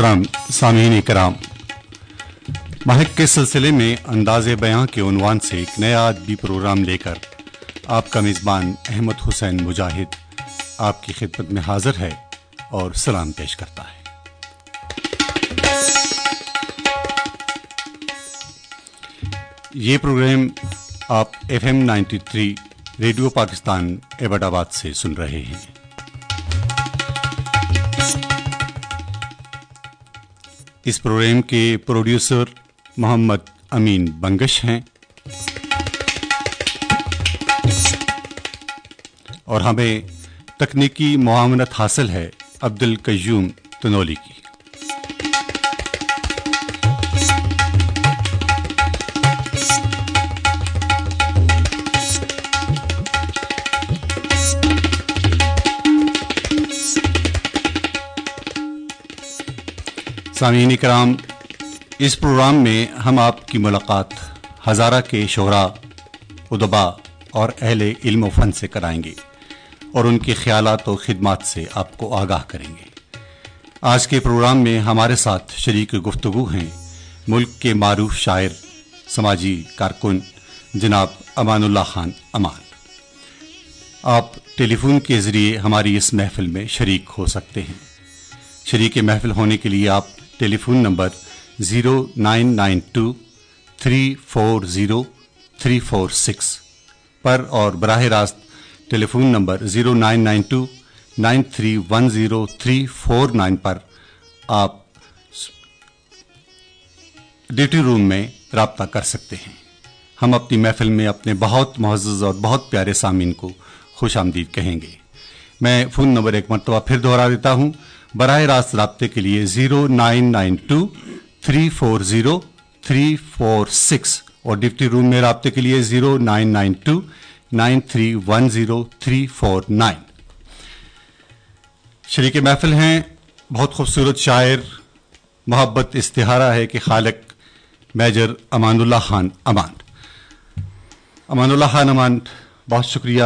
محترم سامعین کرام مہک کے سلسلے میں انداز بیاں کے عنوان سے ایک نیا ادبی پروگرام لے کر آپ کا میزبان احمد حسین مجاہد آپ کی خدمت میں حاضر ہے اور سلام پیش کرتا ہے۔ یہ پروگرام آپ F M ninety three radio Pakistan Abbottabad سے سن رہے ہیں۔ اس پروگرام کے پروڈیوسر محمد امین بنگش ہیں۔ اور ہمیں تکنیکی معاونت حاصل ہے عبد القیوم تنولی کی۔ سامعین کرام اس پروگرام میں ہم آپ کی ملاقات ہزارہ کے شعراء ادبا اور اہل علم و فن سے کرائیں گے اور ان کے خیالات و خدمات سے آپ کو آگاہ کریں گے۔ آج کے پروگرام میں ہمارے ساتھ شریک گفتگو ہیں ملک کے معروف شاعر، سماجی کارکن جناب امان اللہ خان امان۔ آپ ٹیلی فون کے ذریعے ہماری اس محفل میں شریک ہو سکتے ہیں۔ شریک محفل ہونے کے لیے آپ telephone number zero nine nine two three four zero three four six پر اور براہ راست telephone number zero nine nine two nine three one zero three four nine پر آپ ڈیوٹی روم میں رابطہ کر سکتے ہیں۔ ہم اپنی محفل میں اپنے بہت معزز اور بہت پیارے سامعین کو خوش آمدید کہیں گے۔ میں فون نمبر ایک مرتبہ پھر دوہرا دیتا ہوں۔ براہ راست رابطے کے لیے zero nine nine two three four zero three four six اور ڈپٹی روم میں رابطے کے لیے zero nine nine two nine three one zero three four nine. شریک محفل ہیں، بہت خوبصورت شاعر، محبت استہارہ ہے کہ خالق میجر امان اللہ خان امان۔ امان اللہ خان امان، بہت شکریہ۔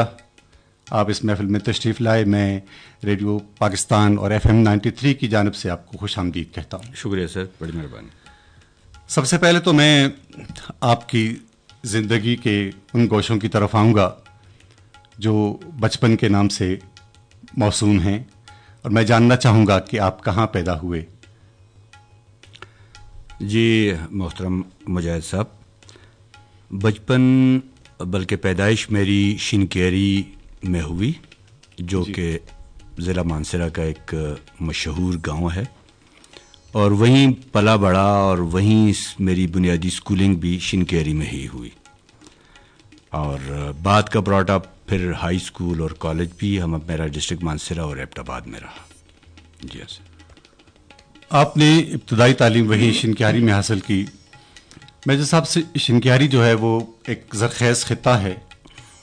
آپ اس محفل میں تشریف لائے۔ میں ریڈیو پاکستان اور ایف ایم نائنٹی تھری کی جانب سے آپ کو خوش آمدید کہتا ہوں۔ شکریہ سر بڑی مہربانی۔ سب سے پہلے تو میں آپ کی زندگی کے ان گوشوں کی طرف آؤں گا جو بچپن کے نام سے موسوم ہیں۔ اور میں جاننا چاہوں گا کہ آپ کہاں پیدا ہوئے۔ جی محترم مجاہد صاحب بچپن بلکہ پیدائش میری شنکیری میں ہوئی جو جی۔ کہ ضلع مانسرا کا ایک مشہور گاؤں ہے۔ اور وہیں پلا بڑا اور وہیں میری بنیادی اسکولنگ بھی شنکیری میں ہی ہوئی۔ اور بعد کا براٹ اپ پھر ہائی اسکول اور کالج بھی ہم میرا ڈسٹرکٹ مانسرا اور ایبٹ آباد میں رہا۔ جی ہاں آپ نے ابتدائی تعلیم وہیں شنکیاری میں حاصل کی۔ میجر صاحب سے شنکیاری جو ہے وہ ایک زرخیز خطہ ہے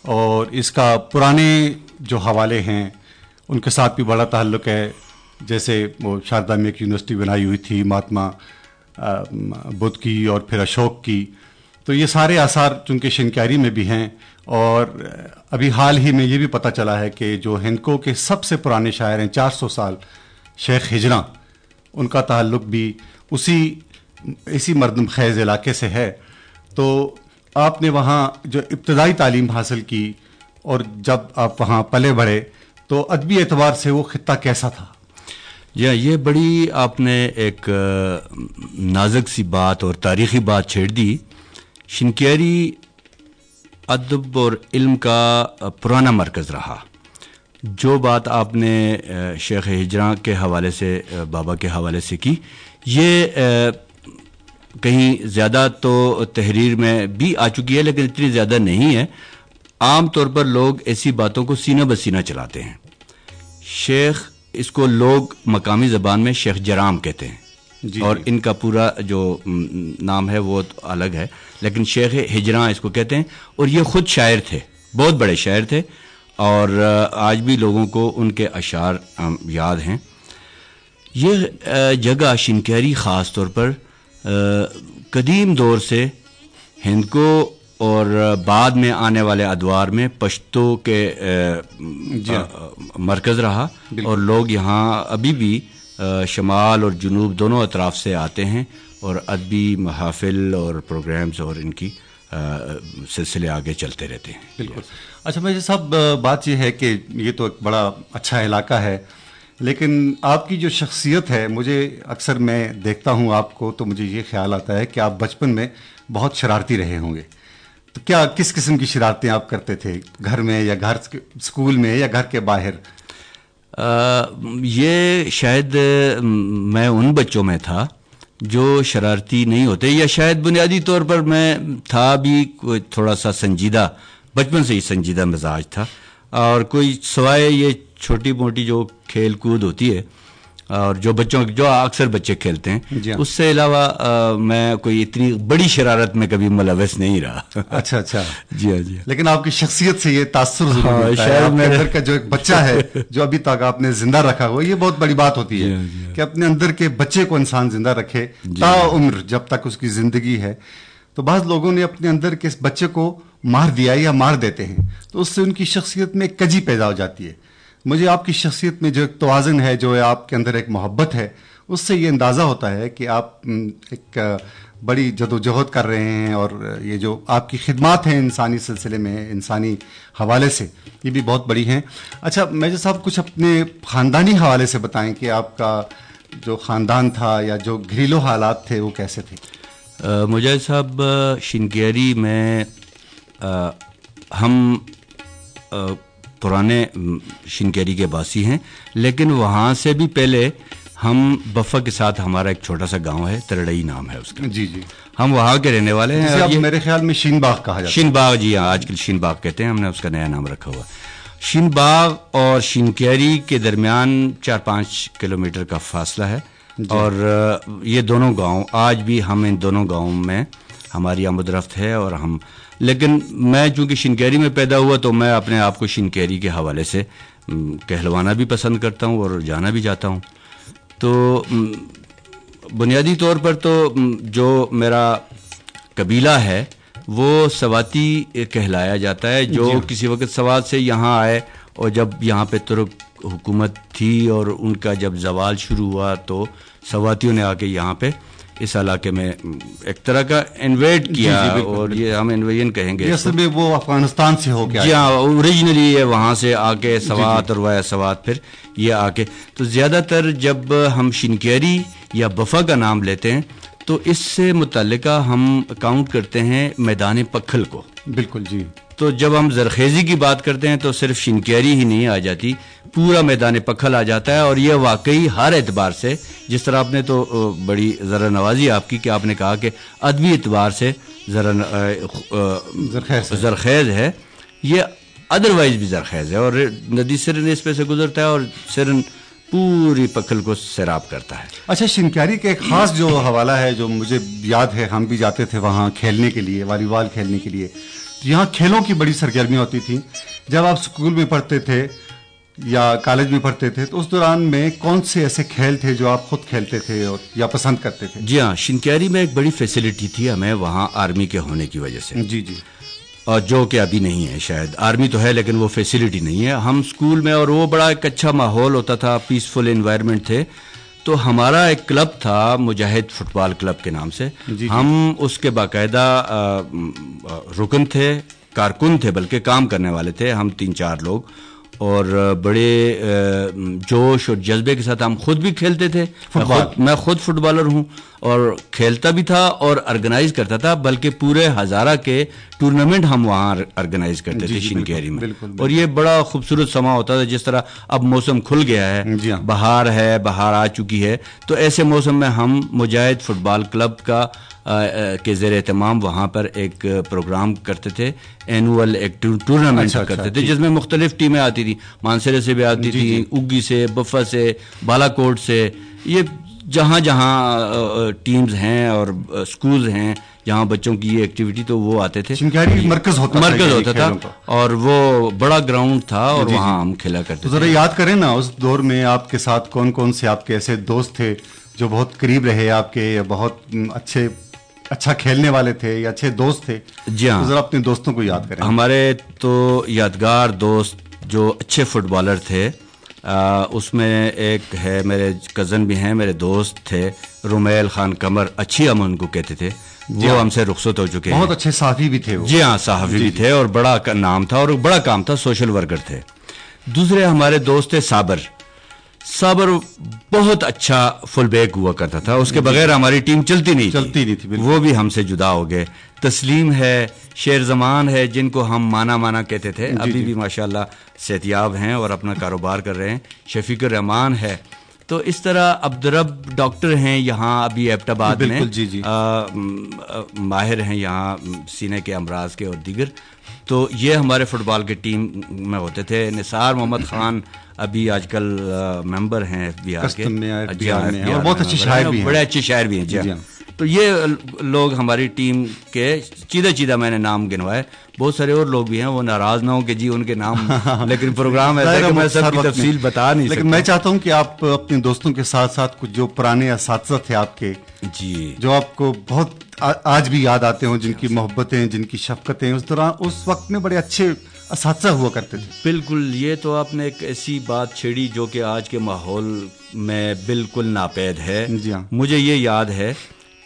اور اس کا پرانے جو حوالے ہیں، ان کے ساتھ بھی بڑا تعلق ہے۔ جیسے وہ شاردا میں ایک یونیورسٹی بنائی ہوئی تھی، مہاتما بدھ کی اور پھر اشوک کی۔ تو یہ سارے آثار چونکہ شنکیاری میں بھی ہیں، اور ابھی حال ہی میں یہ بھی پتہ چلا ہے کہ جو ہندکو کے سب سے پرانے شاعر ہیں، چار سو سال شیخ ہجراں ان کا تعلق بھی اسی اسی مردم خیز علاقے سے ہے۔ تو آپ نے وہاں جو ابتدائی تعلیم حاصل کی اور جب آپ وہاں پلے بڑھے تو ادبی اعتبار سے وہ خطہ کیسا تھا؟ جی ہاں یہ بڑی آپ نے ایک نازک سی بات اور تاریخی بات چھیڑ دی۔ شنکیری ادب اور علم کا پرانا مرکز رہا۔ جو بات آپ نے شیخ ہجراں کے حوالے سے بابا کے حوالے سے کی، یہ کہیں زیادہ تو تحریر میں بھی آ چکی ہے لیکن اتنی زیادہ نہیں ہے۔ عام طور پر لوگ ایسی باتوں کو سینہ بسینہ چلاتے ہیں۔ شیخ اس کو لوگ مقامی زبان میں شیخ جرام کہتے ہیں۔ جی اور جی۔ ان کا پورا جو نام ہے وہ الگ ہے۔ لیکن شیخ ہجراں اس کو کہتے ہیں۔ اور یہ خود شاعر تھے بہت بڑے شاعر تھے۔ اور آج بھی لوگوں کو ان کے اشعار یاد ہیں۔ یہ جگہ شنکیری خاص طور پر قدیم دور سے ہند کو اور بعد میں آنے والے ادوار میں پشتو کے جی ہاں۔ مرکز رہا اور لوگ یہاں ابھی بھی شمال اور جنوب دونوں اطراف سے آتے ہیں اور ادبی محافل اور پروگرامز اور ان کی سلسلے آگے چلتے رہتے ہیں۔ بالکل۔ اچھا میں صاحب بات یہ ہے کہ یہ تو ایک بڑا اچھا علاقہ ہے۔ لیکن آپ کی جو شخصیت ہے، مجھے اکثر میں دیکھتا ہوں آپ کو تو مجھے یہ خیال آتا ہے کہ آپ بچپن میں بہت شرارتی رہے ہوں گے۔ تو کیا کس قسم کی شرارتیں آپ کرتے تھے؟ گھر میں یا گھر اسکول میں یا گھر کے باہر؟ یہ شاید میں ان بچوں میں تھا جو شرارتی نہیں ہوتے، یا شاید بنیادی طور پر میں تھا بھی تھوڑا سا سنجیدہ، بچپن سے ہی سنجیدہ مزاج تھا۔ اور کوئی سوائے یہ چھوٹی موٹی جو کھیل کود ہوتی ہے اور جو بچوں جو اکثر بچے کھیلتے ہیں جی ہاں۔ اس سے علاوہ میں کوئی اتنی بڑی شرارت میں کبھی ملوث نہیں رہا۔ اچھا اچھا۔ جی ہاں جی ہاں۔ لیکن آپ کی شخصیت سے یہ تاثر شاید کا جو ایک بچہ ہے جو ابھی تک آپ نے زندہ رکھا ہوا یہ بہت بڑی بات ہوتی ہے جی کہ اپنے اندر کے بچے کو انسان زندہ رکھے تا عمر جب تک اس کی زندگی ہے۔ تو بعض لوگوں نے اپنے اندر کے اس بچے کو مار دیا یا مار دیتے ہیں تو اس سے ان کی شخصیت میں کجی پیدا ہو جاتی ہے۔ مجھے آپ کی شخصیت میں جو ایک توازن ہے، جو آپ کے اندر ایک محبت ہے، اس سے یہ اندازہ ہوتا ہے کہ آپ ایک بڑی جد و جہد کر رہے ہیں اور یہ جو آپ کی خدمات ہیں انسانی سلسلے میں، انسانی حوالے سے، یہ بھی بہت بڑی ہیں۔ اچھا میجر صاحب، کچھ اپنے خاندانی حوالے سے بتائیں کہ آپ کا جو خاندان تھا یا جو گھریلو حالات تھے، وہ کیسے تھے؟ مجھے صاحب، شنکیری میں ہم پرانے شنکیری کے باسی ہیں لیکن وہاں سے بھی پہلے ہم بفا کے ساتھ ہمارا ایک چھوٹا سا گاؤں ہے ترڑئی نام ہے اس کا۔ جی جی۔ ہم وہاں کے رہنے والے ہیں۔ میرے خیال میں شین باغ کہا جاتا شین باغ جی ہاں آج کل شین باغ کہتے ہیں ہم نے اس کا نیا نام رکھا ہوا۔ شین باغ اور شنکیری کے درمیان چار پانچ کلومیٹر کا فاصلہ ہے۔ جی۔ اور یہ دونوں گاؤں آج بھی ہم ان دونوں گاؤں میں ہماری آمد رفت ہے اور ہم لیکن میں چونکہ شنکیری میں پیدا ہوا تو میں اپنے آپ کو شنکیری کے حوالے سے کہلوانا بھی پسند کرتا ہوں اور جانا بھی جاتا ہوں تو بنیادی طور پر تو جو میرا قبیلہ ہے وہ سواتی کہلایا جاتا ہے جو جی۔ کسی وقت سوات سے یہاں آئے اور جب یہاں پہ ترک حکومت تھی اور ان کا جب زوال شروع ہوا تو سواتیوں نے آ کے یہاں پہ اس علاقے میں ایک طرح کا انویٹ جی، کیا جی، اور یہ ہم انویژن کہیں گے۔ وہ افغانستان سے ہو گیا جی ہاں اوریجنلی یہ وہاں سے آ کے جی، سوات اور وایا سوات پھر یہ آ کے تو زیادہ تر جب ہم شنکیری یا بفا کا نام لیتے ہیں تو اس سے متعلقہ ہم کاؤنٹ کرتے ہیں میدان پکھل کو۔ بالکل جی۔ تو جب ہم زرخیزی کی بات کرتے ہیں تو صرف شنکیری ہی نہیں آ جاتی پورا میدان پکھل آ جاتا ہے اور یہ واقعی ہر اعتبار سے جس طرح آپ نے تو بڑی ذرا نوازی آپ کی کہ آپ نے کہا کہ ادبی اعتبار سے ذرا زرخیز ہے۔ یہ ادروائز بھی زرخیز ہے اور ندی سرن اس پہ سے گزرتا ہے اور سرن پوری پکھل کو سیراب کرتا ہے۔ اچھا شنکیاری کا ایک خاص جو حوالہ ہے جو مجھے یاد ہے ہم بھی جاتے تھے وہاں کھیلنے کے لیے والی بال کھیلنے کے لیے۔ یہاں کھیلوں کی بڑی سرگرمیاں ہوتی تھیں۔ جب آپ اسکول میں پڑھتے تھے یا کالج میں پڑھتے تھے تو اس دوران میں کون سے ایسے کھیل تھے جو آپ خود کھیلتے تھے اور یا پسند کرتے تھے؟ جی ہاں شنکیاری میں ایک بڑی فیسلٹی تھی ہمیں وہاں آرمی کے ہونے کی وجہ سے۔ جی جی۔ اور جو کہ ابھی نہیں ہے شاید آرمی تو ہے لیکن وہ فیسلٹی نہیں ہے۔ ہم اسکول میں اور وہ بڑا ایک اچھا ماحول ہوتا تھا پیسفل انوائرمنٹ تھے۔ تو ہمارا ایک کلب تھا مجاہد فٹ بال کلب کے نام سے۔ جی جی۔ ہم اس کے باقاعدہ رکن تھے کارکن تھے بلکہ کام کرنے والے تھے ہم تین چار لوگ۔ اور بڑے جوش اور جذبے کے ساتھ ہم خود بھی کھیلتے تھے۔ میں خود فٹ بالر ہوں۔ اور کھیلتا بھی تھا اور آرگنائز کرتا تھا بلکہ پورے ہزارہ کے ٹورنامنٹ ہم وہاں آرگنائز کرتے جی، تھے جی، شنکیری میں۔ اور یہ بڑا خوبصورت سما ہوتا تھا جس طرح اب موسم کھل گیا ہے جی ہاں۔ بہار ہے بہار آ چکی ہے۔ تو ایسے موسم میں ہم مجاہد فٹ بال کلب کا کے زیر اہتمام وہاں پر ایک پروگرام کرتے تھے اینول ایک ٹورنامنٹ اچھا، اچھا، کرتے تھے جس میں مختلف ٹیمیں آتی تھیں مانسرے سے بھی آتی تھیں اگی سے بفا سے بالا کوٹ سے یہ جہاں جہاں ٹیمز ہیں اور اسکولز ہیں جہاں بچوں کی یہ ایکٹیویٹی تو وہ آتے تھے۔ مرکز ہوتا مرکز ہوتا تھا اور وہ بڑا گراؤنڈ تھا اور جی، جی۔ وہاں ہم کھیلا کرتے ذرا یاد کریں نا اس دور میں آپ کے ساتھ کون کون سے آپ کے ایسے دوست تھے جو بہت قریب رہے آپ کے یا بہت اچھے اچھا کھیلنے والے تھے یا اچھے دوست تھے؟ جی ہاں۔ ذرا اپنے دوستوں کو یاد کریں۔ ہمارے تو یادگار دوست جو اچھے فٹ بالر تھے اس میں ایک ہے میرے کزن بھی ہیں میرے دوست تھے رومیل خان قمر اچھی ہم ان کو کہتے تھے جی وہ۔ ہم سے رخصت ہو چکے بہت اچھے صحافی بھی تھے وہ۔ جی ہاں صحافی بھی تھے اور بڑا نام تھا اور بڑا کام تھا سوشل ورکر تھے۔ دوسرے ہمارے دوست تھے صابر۔ صابر بہت اچھا فل بیک ہوا کرتا تھا۔ اس کے بغیر ہماری ٹیم چلتی نہیں چلتی نہیں تھی،۔ وہ بھی ہم سے جدا ہو گئے۔ تسلیم ہے شیر زمان ہے جن کو ہم مانا مانا کہتے تھے۔ ابھی بھی ماشاءاللہ صحتیاب ہیں اور اپنا کاروبار کر رہے ہیں۔ شفیق الرحمان ہے۔ تو اس طرح عبدالرب ڈاکٹر ہیں یہاں ابھی ایبٹ آباد میں جی، جی۔ ماہر ہیں یہاں سینے کے امراض کے اور دیگر۔ تو یہ ہمارے فٹ بال کی ٹیم میں ہوتے تھے۔ نثار محمد خان ابھی آج کل ممبر ہیں آر کے۔ جی ہاں، بہت اچھے شاعر بھی ہیں۔ بڑے اچھے شاعر بھی ہیں جی جی۔ ہاں۔ تو یہ لوگ ہماری ٹیم کے چیدہ چیدہ میں نے نام گنوائے۔ بہت سارے اور لوگ بھی ہیں وہ ناراض نہ ہوں کہ جی ان کے نام لیکن پروگرام ایسا ہے کہ میں سب کی تفصیل بتا نہیں لیکن میں چاہتا ہوں کہ آپ اپنے دوستوں کے ساتھ ساتھ کچھ جو پرانے اساتذہ تھے آپ کے جی۔ جو آپ کو بہت آج بھی یاد آتے ہوں جن کی محبتیں جن کی شفقتیں اس دوران اس وقت میں بڑے اچھے اساتذہ ہوا کرتے تھے۔ بالکل یہ تو آپ نے ایک ایسی بات چھیڑی جو کہ آج کے ماحول میں بالکل ناپید ہے۔ جی ہاں۔ مجھے یہ یاد ہے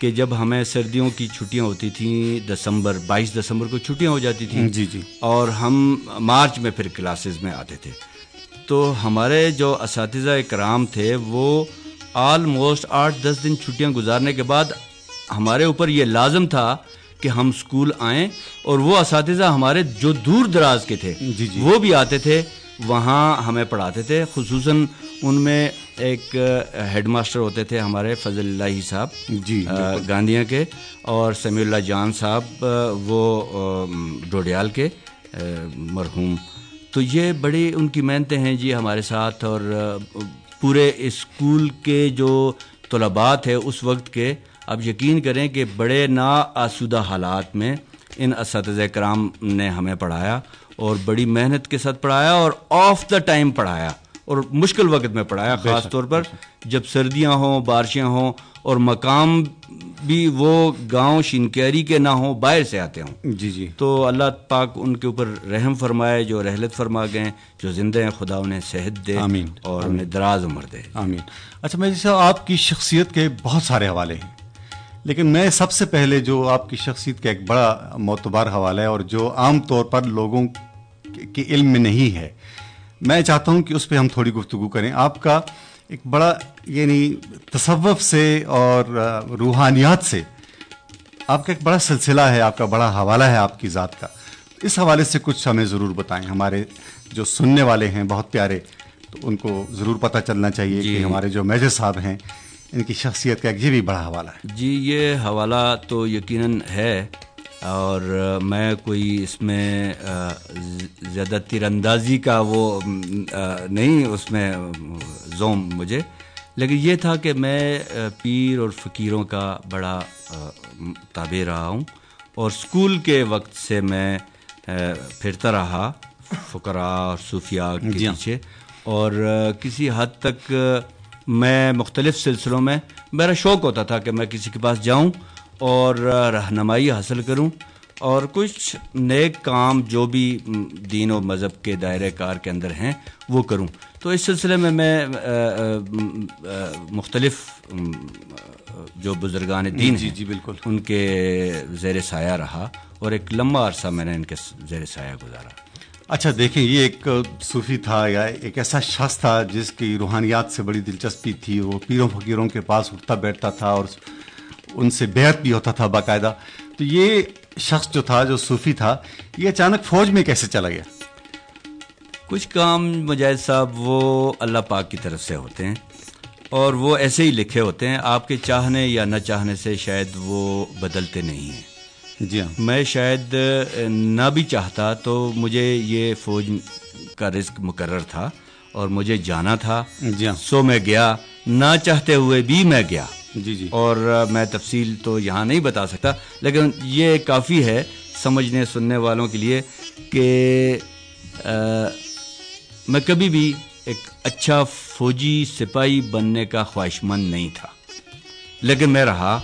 کہ جب ہمیں سردیوں کی چھٹیاں ہوتی تھیں دسمبر بائیس دسمبر کو چھٹیاں ہو جاتی تھیں جی جی اور ہم مارچ میں پھر کلاسز میں آتے تھے تو ہمارے جو اساتذہ کرام تھے وہ آلموسٹ آٹھ دس دن چھٹیاں گزارنے کے بعد ہمارے اوپر یہ لازم تھا کہ ہم اسکول آئیں اور وہ اساتذہ ہمارے جو دور دراز کے تھے جی، جی۔ وہ بھی آتے تھے وہاں ہمیں پڑھاتے تھے خصوصاً ان میں ایک ہیڈ ماسٹر ہوتے تھے ہمارے فضل اللہ صاحب جی آ، گاندھیا کے اور سمیع اللہ جان صاحب وہ ڈوڈیال کے مرحوم۔ تو یہ بڑی ان کی محنتیں ہیں جی ہمارے ساتھ اور پورے اسکول کے جو طلباء تھے اس وقت کے اب یقین کریں کہ بڑے نا آسودہ حالات میں ان اساتذہ کرام نے ہمیں پڑھایا اور بڑی محنت کے ساتھ پڑھایا اور آف دا ٹائم پڑھایا۔ اور مشکل وقت میں پڑھایا خاص طور پر جب سردیاں ہوں بارشیں ہوں اور مقام بھی وہ گاؤں شنکیری کے نہ ہوں باہر سے آتے ہوں۔ جی جی۔ تو اللہ پاک ان کے اوپر رحم فرمائے جو رحلت فرما گئے جو زندہ ہیں خدا انہیں صحت دے آمین۔ اور انہیں دراز عمر دے۔ آمین۔ اچھا میں جیسے آپ کی شخصیت کے بہت سارے حوالے ہیں لیکن میں سب سے پہلے جو آپ کی شخصیت کا ایک بڑا معتبر حوالہ ہے اور جو عام طور پر لوگوں کے علم میں نہیں ہے میں چاہتا ہوں کہ اس پہ ہم تھوڑی گفتگو کریں۔ آپ کا ایک بڑا یعنی تصوف سے اور روحانیات سے آپ کا ایک بڑا سلسلہ ہے آپ کا بڑا حوالہ ہے آپ کی ذات کا۔ اس حوالے سے کچھ ہمیں ضرور بتائیں۔ ہمارے جو سننے والے ہیں بہت پیارے تو ان کو ضرور پتہ چلنا چاہیے کہ ہمارے جو میجر صاحب ہیں ان کی شخصیت کا ایک یہ بھی بڑا حوالہ ہے۔ جی یہ حوالہ تو یقیناً ہے۔ اور میں کوئی اس میں زیادہ تیر اندازی کا وہ نہیں اس میں زوم مجھے۔ لیکن یہ تھا کہ میں پیر اور فقیروں کا بڑا تابع رہا ہوں۔ اور اسکول کے وقت سے میں پھرتا رہا فقراء اور صوفیاء کے جی ہاں۔ پیچھے۔ اور کسی حد تک میں مختلف سلسلوں میں میرا شوق ہوتا تھا کہ میں کسی کے پاس جاؤں۔ اور رہنمائی حاصل کروں اور کچھ نیک کام جو بھی دین و مذہب کے دائرۂ کار کے اندر ہیں وہ کروں۔ تو اس سلسلے میں میں مختلف جو بزرگان دین جی جی بالکل۔ ان کے زیر سایہ رہا اور ایک لمبا عرصہ میں نے ان کے زیر سایہ گزارا۔ اچھا دیکھیں یہ ایک صوفی تھا یا ایک ایسا شخص تھا جس کی روحانیات سے بڑی دلچسپی تھی۔ وہ پیروں فقیروں کے پاس اٹھتا بیٹھتا تھا اور ان سے بیعت بھی ہوتا تھا باقاعدہ۔ تو یہ شخص جو تھا جو صوفی تھا یہ اچانک فوج میں کیسے چلا گیا؟ کچھ کام مجاہد صاحب وہ اللہ پاک کی طرف سے ہوتے ہیں اور وہ ایسے ہی لکھے ہوتے ہیں آپ کے چاہنے یا نہ چاہنے سے شاید وہ بدلتے نہیں ہیں۔ جی ہاں۔ میں شاید نہ بھی چاہتا تو مجھے یہ فوج کا رزق مقرر تھا اور مجھے جانا تھا۔ جی ہاں۔ سو میں گیا نہ چاہتے ہوئے بھی میں گیا۔ جی جی۔ اور میں تفصیل تو یہاں نہیں بتا سکتا لیکن یہ کافی ہے سمجھنے سننے والوں کے لیے کہ میں کبھی بھی ایک اچھا فوجی سپاہی بننے کا خواہش مند نہیں تھا لیکن میں رہا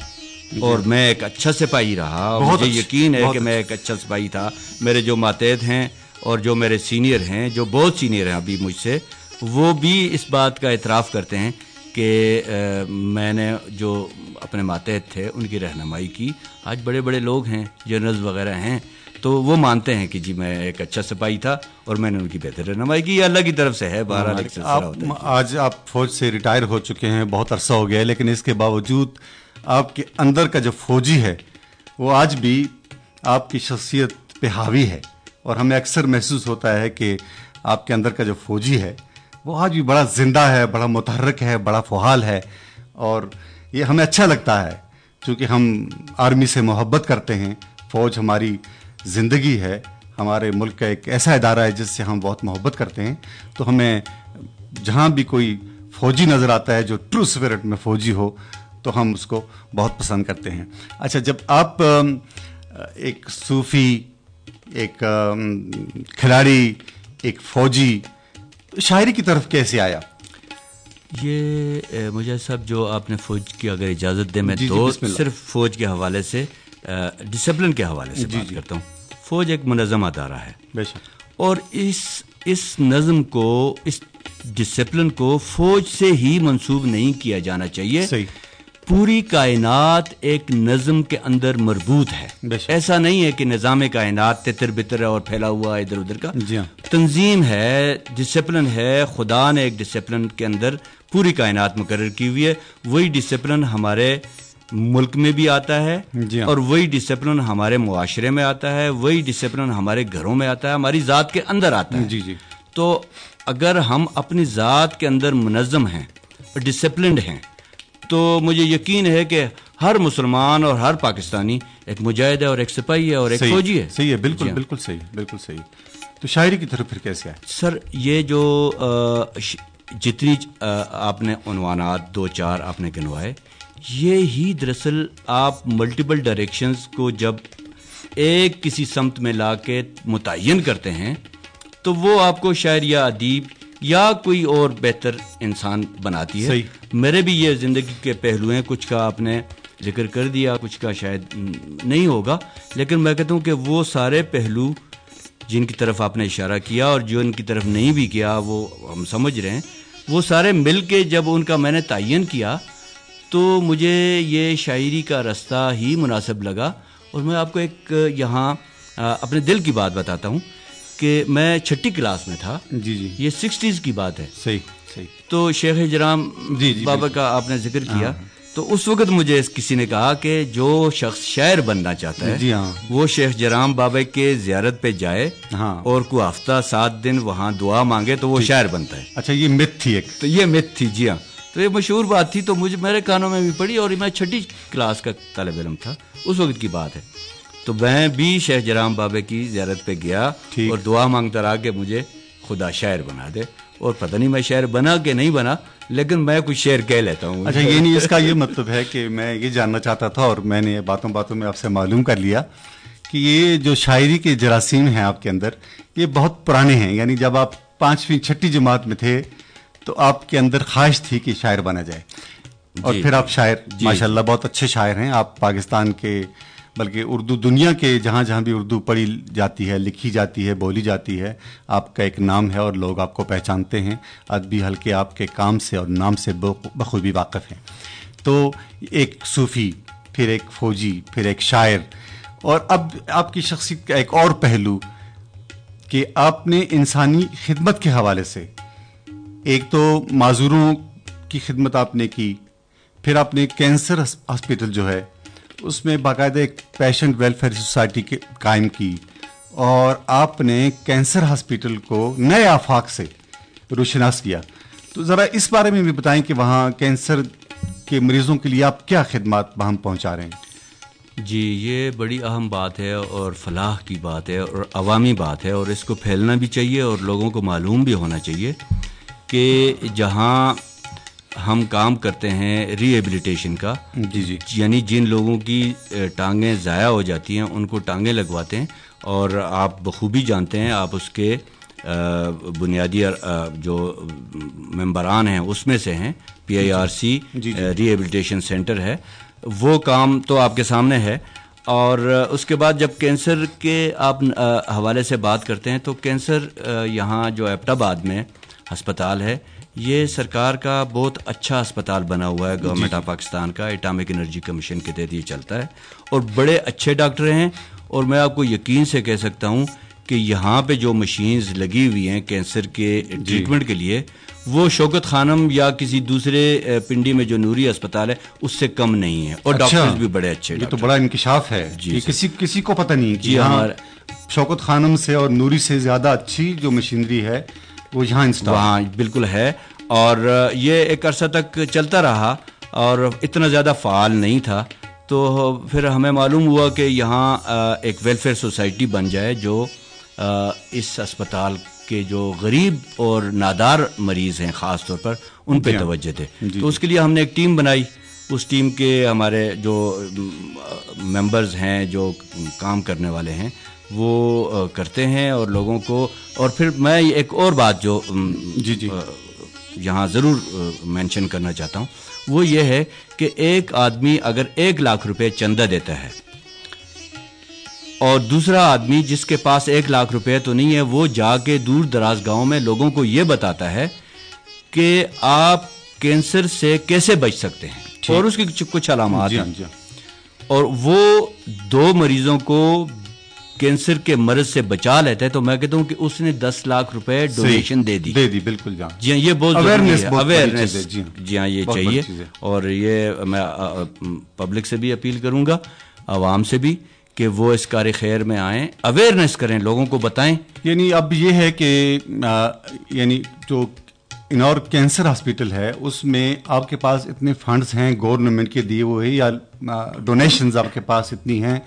اور میں ایک اچھا سپاہی رہا مجھے اچھا، یقین ہے کہ میں ایک اچھا سپاہی تھا۔ میرے جو ماتحت ہیں اور جو میرے سینئر ہیں جو بہت سینئر ہیں ابھی مجھ سے وہ بھی اس بات کا اعتراف کرتے ہیں کہ میں نے جو اپنے ماتحت تھے ان کی رہنمائی کی۔ آج بڑے بڑے لوگ ہیں جنرلز وغیرہ ہیں تو وہ مانتے ہیں کہ جی میں ایک اچھا سپاہی تھا اور میں نے ان کی بہتر رہنمائی کی۔ یہ اللہ کی طرف سے ہے بارہ آج آپ فوج سے ریٹائر ہو چکے ہیں بہت عرصہ ہو گیا لیکن اس کے باوجود آپ کے اندر کا جو فوجی ہے وہ آج بھی آپ کی شخصیت پہ حاوی ہے۔ اور ہمیں اکثر محسوس ہوتا ہے کہ آپ کے اندر کا جو فوجی ہے وہ آج بھی بڑا زندہ ہے، بڑا متحرک ہے، بڑا فعال ہے اور یہ ہمیں اچھا لگتا ہے چونکہ ہم آرمی سے محبت کرتے ہیں۔ فوج ہماری زندگی ہے، ہمارے ملک کا ایک ایسا ادارہ ہے جس سے ہم بہت محبت کرتے ہیں۔ تو ہمیں جہاں بھی کوئی فوجی نظر آتا ہے جو ٹرو اسپرٹ میں فوجی ہو، تو ہم اس کو بہت پسند کرتے ہیں۔ اچھا جب آپ ایک صوفی، ایک کھلاڑی، ایک فوجی شاعری کی طرف کیسے آیا؟ یہ مجھے صاحب جو آپ نے فوج کی اگر اجازت دے میں جی, جی، تو صرف فوج کے حوالے سے ڈسپلن کے حوالے سے جی بات کرتا ہوں۔ فوج ایک منظم ادارہ ہے۔ اور اس اس نظم کو اس ڈسپلن کو فوج سے ہی منسوب نہیں کیا جانا چاہیے۔ صحیح۔ پوری کائنات ایک نظم کے اندر مربوط ہے۔ ایسا نہیں ہے کہ نظام کائنات تتر بتر اور پھیلا ہوا ادھر ادھر کا۔ جی ہاں۔ تنظیم ہے ڈسپلن ہے خدا نے ایک ڈسپلن کے اندر پوری کائنات مقرر کی ہوئی ہے۔ وہی ڈسپلن ہمارے ملک میں بھی آتا ہے۔ جی ہاں۔ اور وہی ڈسپلن ہمارے معاشرے میں آتا ہے۔ وہی ڈسپلن ہمارے گھروں میں آتا ہے ہماری ذات کے اندر آتا ہے۔ جی جی۔ تو اگر ہم اپنی ذات کے اندر منظم ہیں ڈسپلنڈ ہیں تو مجھے یقین ہے کہ ہر مسلمان اور ہر پاکستانی ایک مجاہد ہے اور ایک سپاہی ہے اور ایک فوجی ہے۔ صحیح ہے بالکل جی ہاں۔ بالکل صحیح بالکل صحیح۔ تو شاعری کی طرف پھر کیسے آئے؟ سر یہ جو جتنی آپ نے عنوانات دو چار آپ نے گنوائے یہ ہی دراصل آپ ملٹیپل ڈائریکشنز کو جب ایک کسی سمت میں لا کے متعین کرتے ہیں تو وہ آپ کو شاعر یا ادیب یا کوئی اور بہتر انسان بناتی ہے. میرے بھی یہ زندگی کے پہلو ہیں. کچھ کا آپ نے ذکر کر دیا کچھ کا شاید نہیں ہوگا. لیکن میں کہتا ہوں کہ وہ سارے پہلو جن کی طرف آپ نے اشارہ کیا اور جو ان کی طرف نہیں بھی کیا وہ ہم سمجھ رہے ہیں. وہ سارے مل کے جب ان کا میں نے تعین کیا تو مجھے یہ شاعری کا رستہ ہی مناسب لگا. اور میں آپ کو ایک یہاں اپنے دل کی بات بتاتا ہوں. کہ میں چھٹی کلاس میں تھا۔ جی جی۔ یہ سکسٹیز کی بات ہے۔ صحیح صحیح۔ تو شیخ جرام جی جی بابا کا آپ نے ذکر کیا۔ ہاں۔ تو اس وقت مجھے کسی نے کہا کہ جو شخص شاعر بننا چاہتا ہے جی ہاں۔ وہ شیخ جرام بابا کے زیارت پہ جائے ہاں۔ اور کوئی ہفتہ سات دن وہاں دعا مانگے تو وہ شاعر بنتا ہے۔ اچھا یہ مت تھی ایک۔ تو یہ مت تھی جی ہاں۔ تو یہ مشہور بات تھی تو مجھے میرے کانوں میں بھی پڑی اور میں چھٹی کلاس کا طالب علم تھا۔ اس وقت کی بات ہے۔ تو میں بھی شیخ جرام بابے کی زیارت پہ گیا اور دعا مانگتا رہا کہ مجھے خدا شاعر بنا دے اور پتہ نہیں میں شاعر بنا کہ نہیں بنا لیکن میں کچھ شعر کہہ لیتا ہوں۔ اچھا یہ نہیں اس کا یہ مطلب ہے کہ میں یہ جاننا چاہتا تھا اور میں نے باتوں باتوں میں آپ سے معلوم کر لیا کہ یہ جو شاعری کے جراثیم ہیں آپ کے اندر یہ بہت پرانے ہیں۔ یعنی جب آپ پانچویں چھٹی جماعت میں تھے تو آپ کے اندر خواہش تھی کہ شاعر بنا جائے۔ اور جی، پھر آپ شاعر جی۔ ماشاء اللہ بہت اچھے شاعر ہیں۔ آپ پاکستان کے بلکہ اردو دنیا کے جہاں جہاں بھی اردو پڑھی جاتی ہے، لکھی جاتی ہے، بولی جاتی ہے، آپ کا ایک نام ہے اور لوگ آپ کو پہچانتے ہیں۔ ادبی حلقے آپ کے کام سے اور نام سے بخوبی واقف ہیں۔ تو ایک صوفی، پھر ایک فوجی، پھر ایک شاعر، اور اب آپ کی شخصیت کا ایک اور پہلو کہ آپ نے انسانی خدمت کے حوالے سے ایک تو معذوروں کی خدمت آپ نے کی، پھر آپ نے کینسر ہاسپٹل جو ہے اس میں باقاعدہ ایک پیشنٹ ویلفیئر سوسائٹی کے قائم کی اور آپ نے کینسر ہاسپٹل کو نئے آفاق سے روشناس کیا۔ تو ذرا اس بارے میں بھی بتائیں کہ وہاں کینسر کے مریضوں کے لیے آپ کیا خدمات وہاں پہنچا رہے ہیں۔ جی یہ بڑی اہم بات ہے اور فلاح کی بات ہے اور عوامی بات ہے اور اس کو پھیلنا بھی چاہیے اور لوگوں کو معلوم بھی ہونا چاہیے کہ جہاں ہم کام کرتے ہیں ری ایبلیٹیشن کا۔ جی جی۔ یعنی جن لوگوں کی ٹانگیں ضائع ہو جاتی ہیں ان کو ٹانگیں لگواتے ہیں اور آپ بخوبی جانتے ہیں آپ اس کے بنیادی جو ممبران ہیں اس میں سے ہیں۔ P I R C re ایبلیٹیشن centre ہے۔ وہ کام تو آپ کے سامنے ہے۔ اور اس کے بعد جب کینسر کے آپ حوالے سے بات کرتے ہیں تو کینسر یہاں جو ایپٹ آباد میں ہسپتال ہے یہ سرکار کا بہت اچھا ہسپتال بنا ہوا ہے گورنمنٹ آف پاکستان کا اٹامک انرجی کمیشن کے تحت یہ چلتا ہے۔ اور بڑے اچھے ڈاکٹر ہیں۔ اور میں آپ کو یقین سے کہہ سکتا ہوں کہ یہاں پہ جو مشینز لگی ہوئی ہیں کینسر کے ٹریٹمنٹ کے لیے وہ شوکت خانم یا کسی دوسرے پنڈی میں جو نوری اسپتال ہے اس سے کم نہیں ہے۔ اور ڈاکٹر بھی بڑے اچھے یہ تو بڑا انکشاف ہے۔ جی کسی کسی کو پتہ نہیں جی ہمارا شوکت خانم سے اور نوری سے زیادہ اچھی جو مشینری ہے وہ یہاں وہاں بالکل ہے اور یہ ایک عرصہ تک چلتا رہا اور اتنا زیادہ فعال نہیں تھا۔ تو پھر ہمیں معلوم ہوا کہ یہاں ایک ویلفیئر سوسائٹی بن جائے جو اس اسپتال کے جو غریب اور نادار مریض ہیں خاص طور پر ان پہ جی ہاں۔ توجہ دے جی تو اس کے لیے ہم نے ایک ٹیم بنائی۔ اس ٹیم کے ہمارے جو ممبرز ہیں جو کام کرنے والے ہیں وہ کرتے ہیں اور لوگوں کو اور پھر میں ایک اور بات جو جی جی۔ یہاں ضرور مینشن کرنا چاہتا ہوں وہ یہ ہے کہ ایک آدمی اگر ایک لاکھ روپے چندہ دیتا ہے اور دوسرا آدمی جس کے پاس ایک لاکھ روپے تو نہیں ہے وہ جا کے دور دراز گاؤں میں لوگوں کو یہ بتاتا ہے کہ آپ کینسر سے کیسے بچ سکتے ہیں؟ اور اس کی کچھ علامات جی، ہیں۔ جی۔ اور وہ دو مریضوں کو کینسر کے مرض سے بچا لیتا ہے تو میں کہتا ہوں کہ اس نے دس لاکھ روپے ڈونیشن دے دی۔ دے دی بالکل جی ہاں یہ بہت اویئرنیس جی ہاں یہ چاہیے۔ اور یہ میں پبلک سے بھی اپیل کروں گا عوام سے بھی کہ وہ اس کار خیر میں آئیں۔ اویئرنیس کریں لوگوں کو بتائیں۔ یعنی اب یہ ہے کہ یعنی جو انور کینسر ہاسپٹل ہے اس میں آپ کے پاس اتنے فنڈز ہیں گورنمنٹ کے دیے ہوئے یا ڈونیشنز آپ کے پاس اتنی ہیں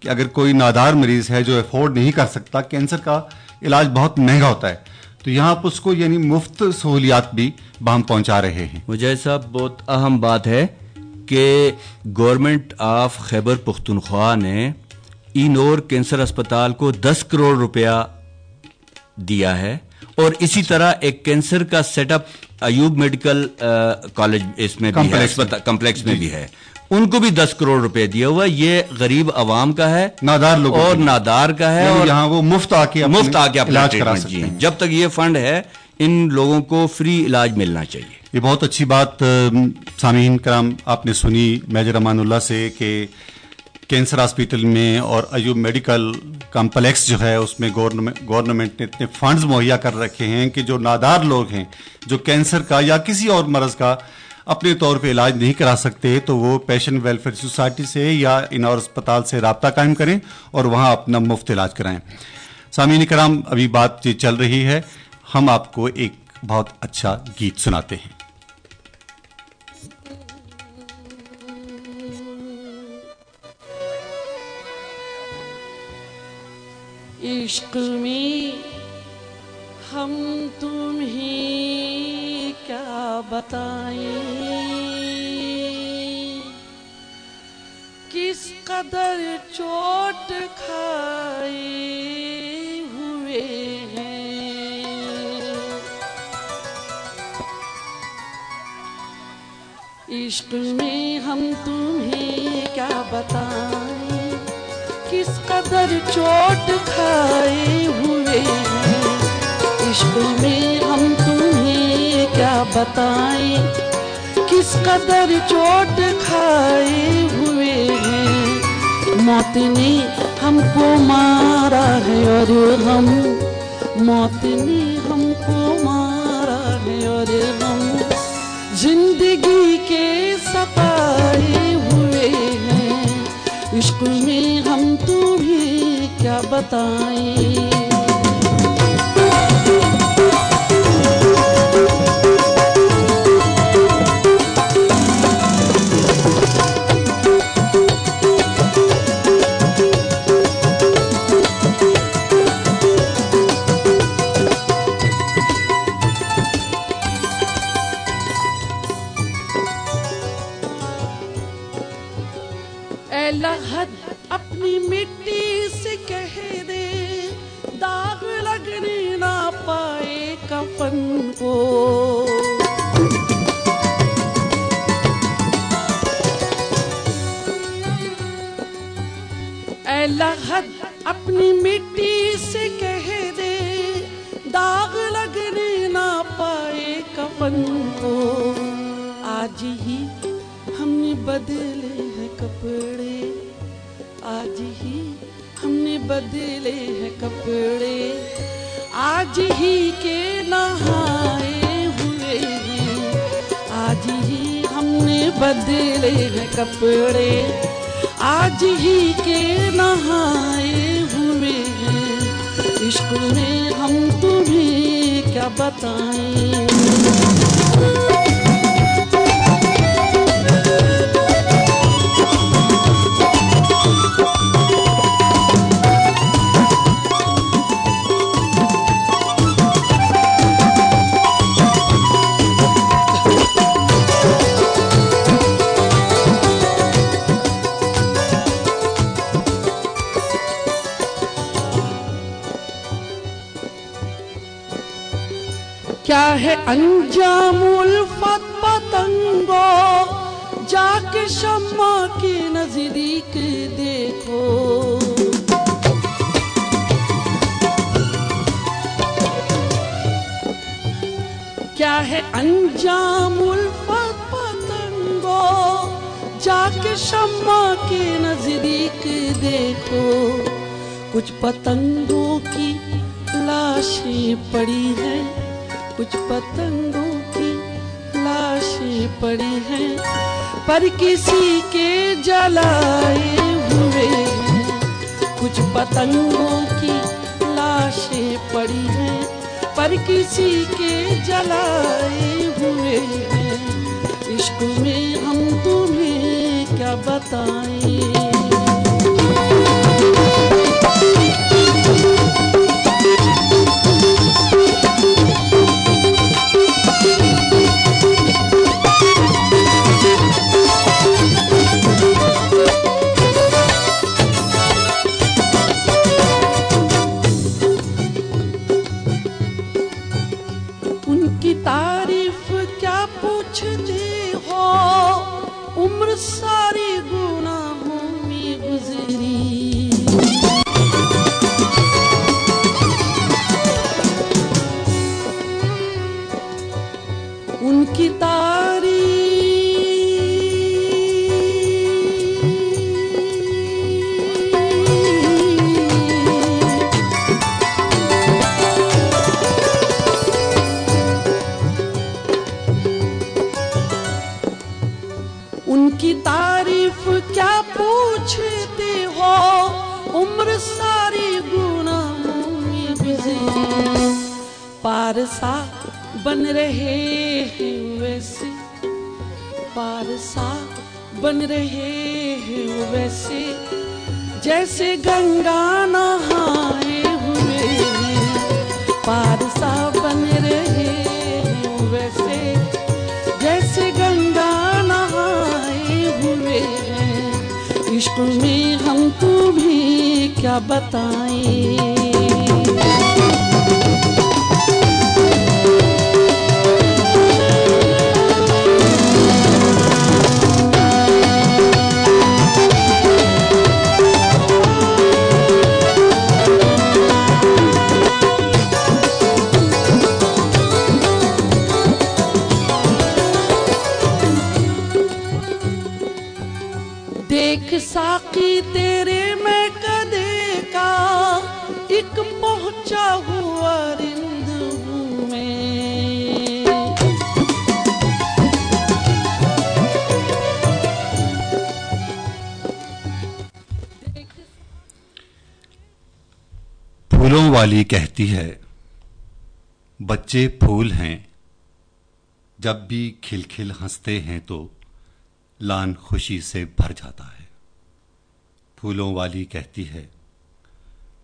کہ اگر کوئی نادار مریض ہے جو افورڈ نہیں کر سکتا، کینسر کا علاج بہت مہنگا ہوتا ہے۔ تو یہاں آپ اس کو یعنی مفت سہولیات بھی بہم پہنچا رہے ہیں۔ مجھے صاحب، بہت اہم بات ہے کہ گورنمنٹ آف خیبر پختونخوا نے اینور کینسر اسپتال کو دس کروڑ روپیہ دیا ہے۔ اور اسی۔ طرح ایک کینسر کا set up Ayub medical college اس میں بھی ہے کمپلیکس میں۔ جی۔ بھی ہے۔ ان کو بھی دس کروڑ روپے دیا ہوا یہ غریب عوام کا ہے۔ نادار لوگ اور نادار کا ہے یعنی اور یہاں وہ مفت آ کے مفت آ کے علاج کرا سکتے ہیں۔ جب تک یہ فنڈ ہے ان لوگوں کو فری علاج ملنا چاہیے۔ یہ بہت اچھی بات سامعین کرام آپ نے سنی۔ میجر امان اللہ سے کہ کینسر ہاسپٹل میں اور ایوب میڈیکل کمپلیکس جو ہے، اس میں گورنمنٹ نے اتنے فنڈز مہیا کر رکھے ہیں کہ جو نادار لوگ ہیں، جو کینسر کا یا کسی اور مرض کا اپنے طور پہ علاج نہیں کرا سکتے، تو وہ پیشنٹ ویلفیئر سوسائٹی سے یا ان اور اسپتال سے رابطہ قائم کریں اور وہاں اپنا مفت علاج کرائیں۔ سامعین کرام، ابھی بات یہ چل رہی ہے۔ ہم آپ کو ایک بہت اچھا گیت سناتے ہیں۔ عشق میں ہم تمہیں کیا بتائیں؟ کس قدر چوٹ کھائے ہوئے ہیں؟ عشق میں ہم تمہیں کیا بتائیں؟ کس قدر چوٹ کھائے ہوئے ہیں۔ عشق میں ہم تمہیں کیا بتائیں۔ کس قدر چوٹ کھائے ہوئے ہیں۔ موت نے ہم کو مارا ہے اور ہم، موت نے ہم کو مارا ہے اور ہم۔ زندگی کے سپائے عشق میں ہم تمہیں کیا بتائیں؟ بدلے ہیں کپڑے آج ہی کے نہائے ہوئے ہیں آج ہی ہم نے بدلے ہیں کپڑے آج ہی کے نہائے ہوئے ہیں عشق میں ہم تمہیں کیا بتائیں انجام الفت پتنگو جا کے شمع کے نزدیک دیکھو۔ کیا ہے انجام الفت پتنگو جا کے شمع کے نزدیک دیکھو۔ کچھ پتنگوں کی لاشیں پڑی ہیں پتنگوں کی لاشیں پڑی ہیں پر کسی کے جلائے ہوئے ہیں کچھ پتنگوں کی لاشیں پڑی ہیں پر کسی کے جلائے ہوئے ہیں عشق میں ہم تمہیں کیا بتائیں ساقی تیرے میں کدے کا ایک پہنچا ہوا رند ہوں میں۔ پھولوں والی کہتی ہے، بچے پھول ہیں، جب بھی کھل کھل ہنستے ہیں تو لان خوشی سے بھر جاتا ہے۔ پھولوں والی کہتی ہے،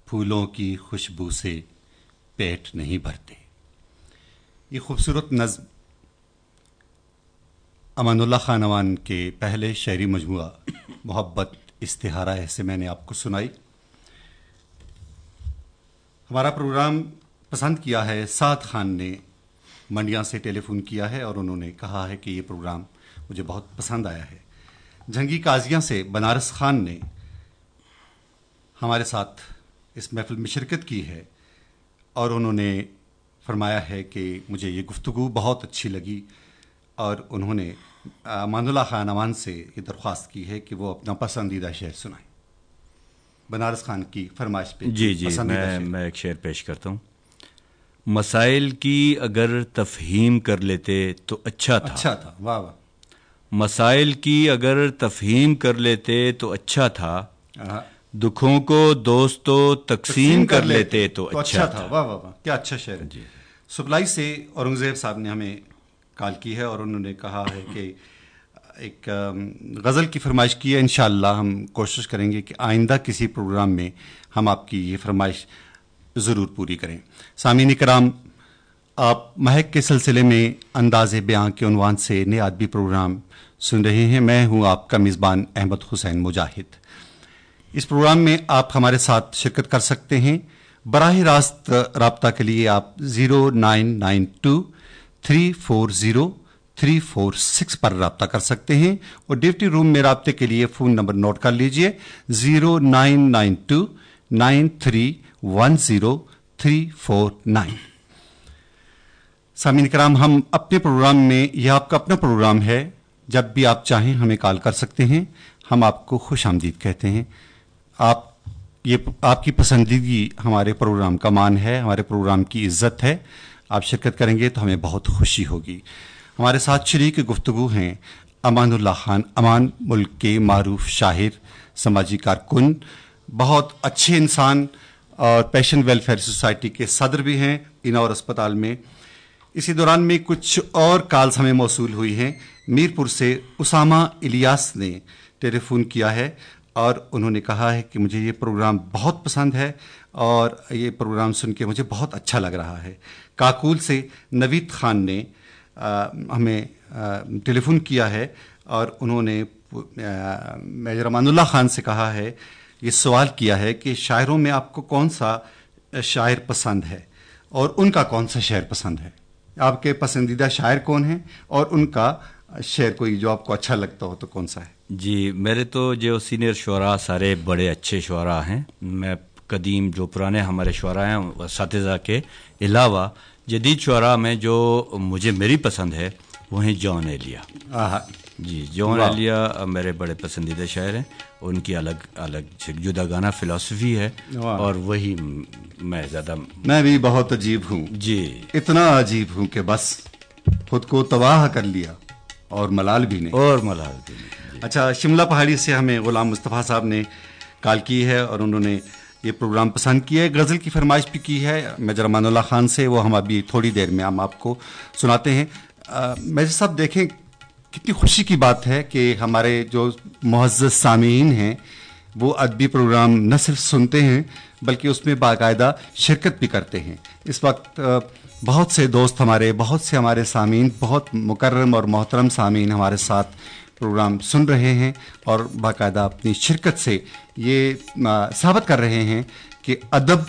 پھولوں کی خوشبو سے پیٹ نہیں بھرتے۔ یہ خوبصورت نظم امان اللہ خانوان کے پہلے شعری مجموعہ محبت استہارہ ہے سے میں نے آپ کو سنائی۔ ہمارا پروگرام پسند کیا ہے، سعد خان نے منڈیا سے ٹیلی فون کیا ہے اور انہوں نے کہا ہے کہ یہ پروگرام مجھے بہت پسند آیا ہے۔ جھنگی قاضیاں سے بنارس خان نے ہمارے ساتھ اس محفل میں شرکت کی ہے اور انہوں نے فرمایا ہے کہ مجھے یہ گفتگو بہت اچھی لگی اور انہوں نے مان اللہ خان امان سے یہ درخواست کی ہے کہ وہ اپنا پسندیدہ شعر سنائیں۔ بنارس خان کی فرمائش پہ جی جی میں میں ایک شعر پیش کرتا ہوں۔ مسائل کی اگر تفہیم کر لیتے تو اچھا تھا۔ اچھا تھا واہ واہ۔ مسائل کی اگر تفہیم کر لیتے تو اچھا تھا۔ دکھوں کو دوستو تقسیم کر لیتے تو اچھا, اچھا تھا۔ واہ واہ واہ کیا اچھا شعر ہے۔ جی۔ سپلائی سے اورنگزیب صاحب نے ہمیں کال کی ہے اور انہوں نے کہا ہے کہ ایک غزل کی فرمائش کی ہے۔ انشاءاللہ ہم کوشش کریں گے کہ آئندہ کسی پروگرام میں ہم آپ کی یہ فرمائش ضرور پوری کریں۔ سامعین کرام آپ مہک کے سلسلے میں انداز بیاں کے عنوان سے نئے ادبی پروگرام سن رہے ہیں۔ میں ہوں آپ کا میزبان احمد حسین مجاہد۔ اس پروگرام میں آپ ہمارے ساتھ شرکت کر سکتے ہیں۔ براہ راست رابطہ کے لیے آپ zero nine nine two three four zero three four six پر رابطہ کر سکتے ہیں اور ڈیوٹی روم میں رابطے کے لیے فون نمبر نوٹ کر لیجیے۔ Zero nine nine two nine three one zero three four nine. سامعین کرام، ہم اپنے پروگرام میں، یہ آپ کا اپنا پروگرام ہے۔ جب بھی آپ چاہیں ہمیں کال کر سکتے ہیں۔ ہم آپ کو خوش آمدید کہتے ہیں۔ آپ یہ آپ کی پسندیدگی ہمارے پروگرام کا مان ہے، ہمارے پروگرام کی عزت ہے۔ آپ شرکت کریں گے تو ہمیں بہت خوشی ہوگی۔ ہمارے ساتھ شریک گفتگو ہیں امان اللہ خان، امان ملک کے معروف شاہر سماجی کارکن، بہت اچھے انسان اور پیشن ویلفیئر سوسائٹی کے صدر بھی ہیں انور اسپتال میں۔ اسی دوران میں کچھ اور کالز ہمیں موصول ہوئی ہیں۔ میرپور سے اسامہ الیاس نے ٹیلی فون کیا ہے۔ اور انہوں نے کہا ہے کہ مجھے یہ پروگرام بہت پسند ہے اور یہ پروگرام سن کے مجھے بہت اچھا لگ رہا ہے۔ کاکول سے نوید خان نے ہمیں ٹیلی فون کیا ہے اور انہوں نے میجر امان اللہ خان سے کہا ہے، یہ سوال کیا ہے کہ شاعروں میں آپ کو کون سا شاعر پسند ہے اور ان کا کون سا شعر پسند ہے؟ آپ کے پسندیدہ شاعر کون ہیں اور ان کا شعر کوئی جو آپ کو اچھا لگتا ہو تو کون سا ہے؟ جی میرے تو جو سینئر شعراء سارے بڑے اچھے شعراء ہیں۔ میں قدیم جو پرانے ہمارے شعراء ہیں اساتذہ کے علاوہ جدید شعراء میں جو مجھے میری پسند ہے وہ ہیں جون ایلیا۔ جی جون ایلیا میرے بڑے پسندیدہ شاعر ہیں۔ ان کی الگ الگ جدا گانا فلاسفی ہے۔ اور وہی میں زیادہ میں بھی بہت عجیب ہوں۔ جی۔ اتنا عجیب ہوں کہ بس خود کو تباہ کر لیا۔ اور ملال بھی نہیں۔ اور ملال بھی نہیں اچھا شملہ پہاڑی سے ہمیں غلام مصطفیٰ صاحب نے کال کی ہے اور انہوں نے یہ پروگرام پسند کیا ہے۔ غزل کی فرمائش بھی کی ہے۔ میجر امان اللہ خان سے وہ ہم ابھی تھوڑی دیر میں ہم آپ کو سناتے ہیں۔ میجر صاحب دیکھیں کتنی خوشی کی بات ہے کہ ہمارے جو معزز سامعین ہیں وہ ادبی پروگرام نہ صرف سنتے ہیں بلکہ اس میں باقاعدہ شرکت بھی کرتے ہیں۔ اس وقت بہت سے دوست ہمارے، بہت سے ہمارے سامعین، بہت مکرم اور محترم سامعین ہمارے ساتھ پروگرام سن رہے ہیں اور باقاعدہ اپنی شرکت سے یہ ثابت کر رہے ہیں کہ ادب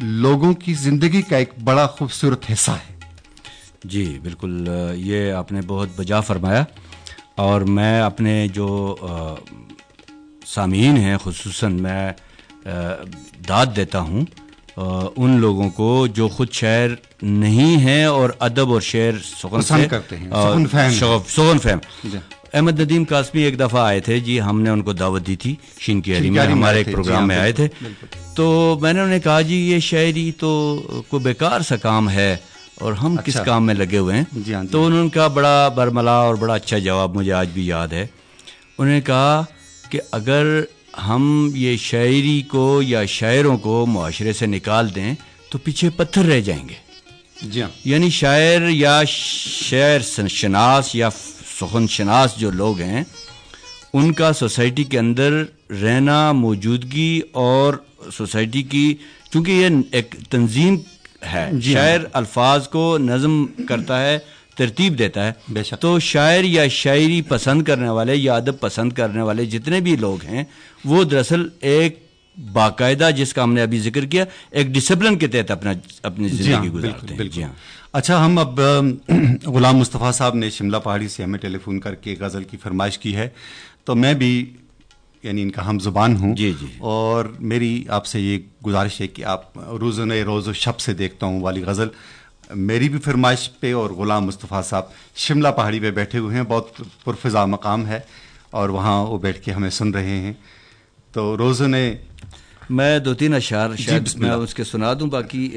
لوگوں کی زندگی کا ایک بڑا خوبصورت حصہ ہے۔ جی بالکل یہ آپ نے بہت بجا فرمایا اور میں اپنے جو سامعین ہیں، خصوصاً میں داد دیتا ہوں ان لوگوں کو جو خود شعر نہیں ہیں اور ادب اور شعر سخن کرتے ہیں سخن فہم۔ جی۔ احمد ندیم قاسمی ایک دفعہ آئے تھے جی ہم نے ان کو دعوت دی تھی شین کی میں ہمارے ایک پروگرام جی، میں آئے تھے۔ تو میں نے انہیں کہا جی یہ شاعری تو کوئی بیکار سا کام ہے اور ہم کس اچھا۔ کام میں لگے ہوئے ہیں؟ جی، ہاں، تو انہوں نے کہا بڑا برملا اور بڑا اچھا جواب مجھے آج بھی یاد ہے۔ انہوں نے کہا کہ اگر ہم یہ شاعری کو یا شاعروں کو معاشرے سے نکال دیں تو پیچھے پتھر رہ جائیں گے جی ہاں یعنی شاعر یا شعر شناس یا سخن شناس جو لوگ ہیں ان کا سوسائٹی کے اندر رہنا موجودگی اور سوسائٹی کی چونکہ یہ ایک تنظیم ہے جی ہاں۔ شاعر الفاظ کو نظم کرتا ہے ترتیب دیتا ہے۔ تو شاعر یا شاعری پسند کرنے والے یا ادب پسند کرنے والے جتنے بھی لوگ ہیں وہ دراصل ایک باقاعدہ جس کا ہم نے ابھی ذکر کیا ایک ڈسپلن کے تحت اپنا اپنی زندگی ہاں، گزارتے ہیں۔ جی ہاں۔ اچھا ہم اب غلام مصطفیٰ صاحب نے شملہ پہاڑی سے ہمیں ٹیلی فون کر کے غزل کی فرمائش کی ہے۔ تو میں بھی یعنی ان کا ہم زبان ہوں۔ جی جی۔ اور میری آپ سے یہ گزارش ہے کہ آپ روز نئے روز و شب سے دیکھتا ہوں والی غزل۔ میری بھی فرمائش پہ اور غلام مصطفیٰ صاحب شملہ پہاڑی پہ بیٹھے ہوئے ہیں بہت پرفضا مقام ہے اور وہاں وہ بیٹھ کے ہمیں سن رہے ہیں۔ تو روز نے میں دو تین اشعار شاید بسم میں۔ اس کے سنا دوں باقی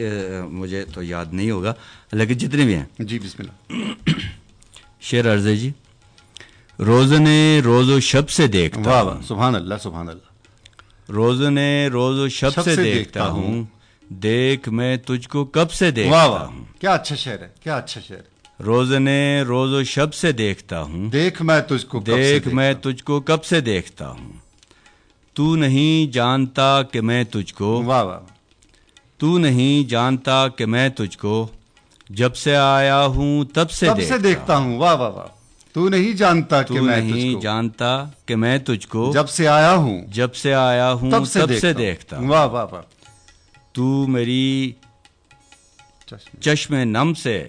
مجھے تو یاد نہیں ہوگا۔ لیکن جتنے بھی ہیں۔ جی بسم اللہ۔ شعر عرض جی روز نے روز و شب سے دیکھتا واہ سبحان اللہ سبحان اللہ۔ روز نے روز و شب شب سے سے دیکھتا دیکھتا ہوں۔ دیکھ میں تجھ کو کب سے دیکھتا واہ ہوں۔ کیا اچھا شعر ہے کیا اچھا شعر ہے۔ روز نے روز و شب سے دیکھتا ہوں۔ دیکھ میں تجھ کو کب سے دیکھ میں تجھ کو کب سے دیکھتا ہوں۔ تو نہیں جانتا کہ میں تجھ کو۔ واہ واہ تو نہیں جانتا کہ میں تجھ کو جب سے آیا ہوں تب سے کب سے دیکھتا ہوں۔ واہ واہ واہ۔ تو نہیں جانتا کہ میں تجھ نہیں جانتا کہ میں تجھ کو جب سے آیا ہوں جب سے آیا ہوں تب سے تب دیکھتا ہوں۔ واہ واہ واہ۔ تو میری چشم۔ نم سے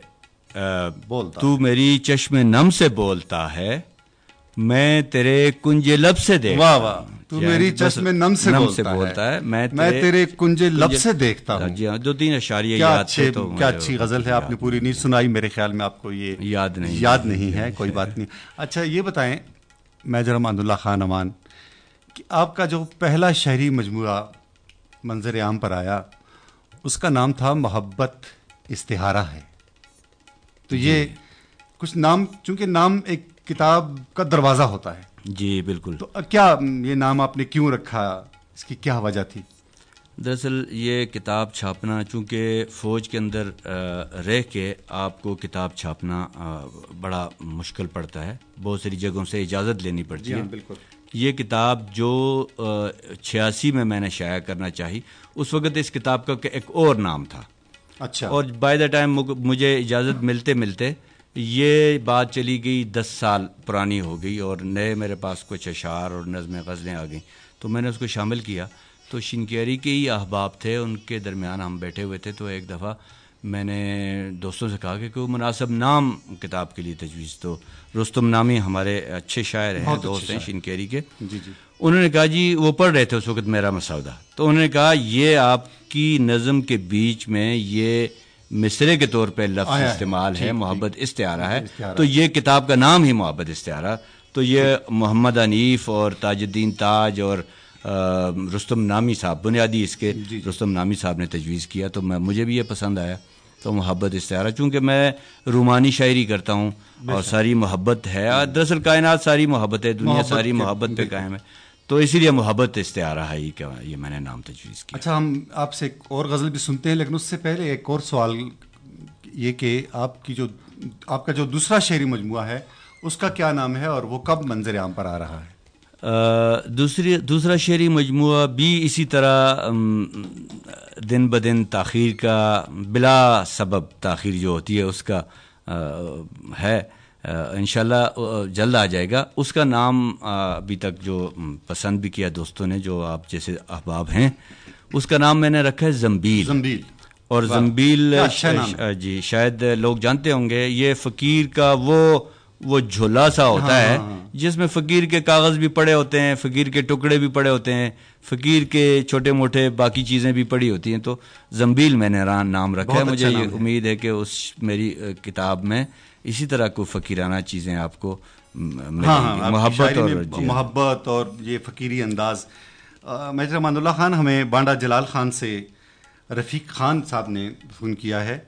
بولتا۔ تو میری چشم نم سے بولتا ہے میں تیرے کنج لب سے دیکھتا واہ واہ۔ تو جی، میری چشم نم سے بولتا ہے۔ میں تیرے کنج لب سے دیکھتا ہوں۔ جی ہاں دو تین اشاریہ کیا یاد تھے تو کیا اچھی غزل ہے آپ نے پوری نہیں سنائی۔ میرے خیال میں آپ کو یہ یاد نہیں یاد نہیں ہے کوئی بات نہیں۔ اچھا یہ بتائیں میجر امان اللہ خان امان کہ آپ کا جو پہلا شہری مجموعہ منظر عام پر آیا اس کا نام تھا محبت استہارہ ہے۔ تو یہ کچھ نام چونکہ نام ایک کتاب کا دروازہ ہوتا ہے۔ جی بالکل۔ تو کیا یہ نام آپ نے کیوں رکھا؟ اس کی کیا وجہ تھی؟ دراصل یہ کتاب چھاپنا چونکہ فوج کے اندر رہ کے آپ کو کتاب چھاپنا بڑا مشکل پڑتا ہے۔ بہت ساری جگہوں سے اجازت لینی پڑتی ہے۔ بالکل۔ یہ کتاب جو چھیاسی میں میں نے شائع کرنا چاہی اس وقت اس کتاب کا ایک اور نام تھا۔ اچھا۔ اور بائی دا ٹائم مجھے اجازت ملتے ملتے یہ بات چلی گئی دس سال پرانی ہو گئی اور نئے میرے پاس کچھ اشعار اور نظمیں غزلیں آ گئیں۔ تو میں نے اس کو شامل کیا۔ تو شنکیری کے ہی احباب تھے ان کے درمیان ہم بیٹھے ہوئے تھے۔ تو ایک دفعہ میں نے دوستوں سے کہا کہ کوئی مناسب نام کتاب کے لیے تجویز تو رستم نامی ہمارے اچھے شاعر ہیں دوست ہیں شنکیری کے۔ جی جی۔ انہوں نے کہا جی وہ پڑھ رہے تھے اس وقت میرا مسودہ۔ تو انہوں نے کہا یہ آپ کی نظم کے بیچ میں یہ مصرے کے طور پہ لفظ استعمال ہے محبت استعارہ ہے۔ تو یہ کتاب کا نام ہی محبت استعارہ۔ تو یہ محمد انیف اور تاج الدین تاج اور رستم نامی صاحب بنیادی اس کے رستم نامی صاحب نے تجویز کیا تو میں مجھے بھی یہ پسند آیا۔ تو محبت استعارہ چونکہ میں رومانی شاعری کرتا ہوں اور ساری محبت ہے۔ دراصل کائنات ساری محبت ہے دنیا ساری محبت پہ قائم ہے۔ تو اسی لیے محبت استعارہ ہے یہ میں نے نام تجویز کیا۔ اچھا ہم آپ سے ایک اور غزل بھی سنتے ہیں لیکن اس سے پہلے ایک اور سوال یہ کہ آپ کی جو آپ کا جو دوسرا شعری مجموعہ ہے اس کا کیا نام ہے اور وہ کب منظر عام پر آ رہا ہے؟ دوسری دوسرا شعری مجموعہ بھی اسی طرح دن بدن تاخیر کا بلا سبب تاخیر جو ہوتی ہے اس کا ہے۔ انشاءاللہ جلد آ جائے گا۔ اس کا نام ابھی تک جو پسند بھی کیا دوستوں نے جو آپ جیسے احباب ہیں اس کا نام میں نے رکھا ہے زمبیل۔ زمبیل۔ اور زمبیل اچھا جی شاید لوگ جانتے ہوں گے یہ فقیر کا وہ وہ جھولا سا ہوتا ہے جس میں فقیر کے کاغذ بھی پڑے ہوتے ہیں فقیر کے ٹکڑے بھی پڑے ہوتے ہیں فقیر کے چھوٹے موٹے باقی چیزیں بھی پڑی ہوتی ہیں۔ تو زمبیل میں نے را- نام رکھا ہے۔ بہت مجھے اچھا یہ۔ امید ہے کہ اس میری کتاب میں اسی طرح کو فقیرانہ چیزیں آپ کو ہاں ہاں محبت اور جی۔ محبت اور یہ فقیری انداز۔ میجر امان اللہ خان ہمیں بانڈا جلال خان سے رفیق خان صاحب نے فون کیا ہے۔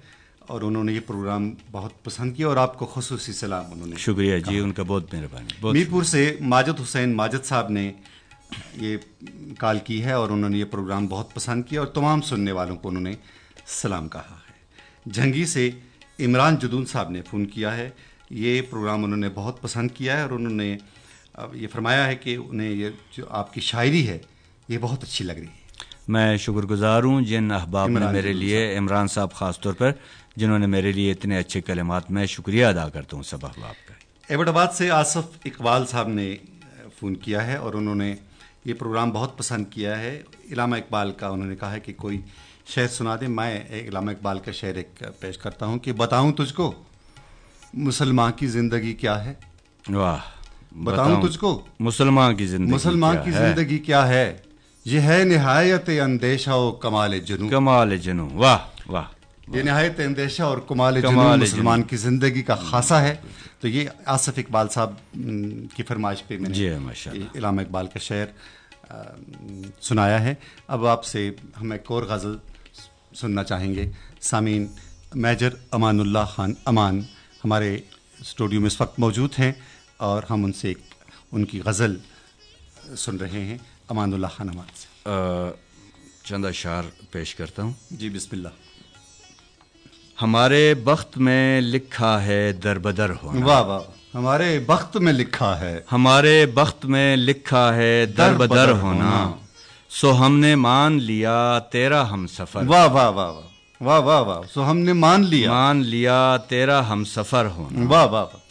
اور انہوں نے یہ پروگرام بہت پسند کیا اور آپ کو خصوصی سلام انہوں نے شکریہ جی ان کا بہت مہربانی میرپور سے ماجد حسین ماجد صاحب نے یہ کال کی ہے اور انہوں نے یہ پروگرام بہت پسند کیا اور تمام سننے والوں کو انہوں نے سلام کہا ہے۔ جھنگی سے عمران جدون صاحب نے فون کیا ہے۔ یہ پروگرام انہوں نے بہت پسند کیا ہے اور انہوں نے یہ فرمایا ہے کہ انہیں یہ جو آپ کی شاعری ہے یہ بہت اچھی لگ رہی ہے۔ میں شکر گزار ہوں جن احباب نے میرے لیے عمران صاحب خاص طور پر جنہوں نے میرے لیے اتنے اچھے کلمات میں شکریہ ادا کرتا ہوں سب احباب کا۔ ایبٹ آباد سے آصف اقبال صاحب نے فون کیا ہے اور انہوں نے یہ پروگرام بہت پسند کیا ہے۔ علامہ اقبال کا انہوں نے کہا ہے کہ کوئی شعر سنا دیں میں علامہ اقبال کا شعر ایک پیش کرتا ہوں کہ بتاؤں تجھ کو مسلمان کی زندگی کیا ہے؟ واہ بتاؤں تجھ کو؟ مسلمان کی زندگی مسلمان کی؟ زندگی کیا ہے؟ یہ ہے نہایت اندیشہ و کمال جنو کمال جنو واہ واہ۔ یہ نہایت اندیشہ اور کمال کمال جنون مسلمان کی زندگی کا خاصہ ہے۔ تو یہ آصف اقبال صاحب کی فرمائش پہ میں جی نے اللہ علامہ اقبال کا شعر سنایا ہے۔ اب آپ سے ہم ایک اور غزل سننا چاہیں گے۔ سامعین میجر امان اللہ خان امان ہمارے اسٹوڈیو میں اس وقت موجود ہیں اور ہم ان سے ایک ان کی غزل سن رہے ہیں۔ امان اللہ خان امان سے۔ چند اشعار پیش کرتا ہوں۔ جی بسم اللہ۔ ہمارے بخت میں لکھا ہے در بدر ہونا۔ واہ واہ ہمارے وقت میں لکھا ہے۔ ہمارے بخت میں لکھا ہے در در بدر بدر ہونا۔ ہونا۔ سو ہم نے مان لیا تیرا ہم سفر۔ واہ واہ واہ واہ واہ واہ واہ سو ہم نے مان لیا۔ مان لیا تیرا ہم سفر ہونا۔ واہ واہ واہ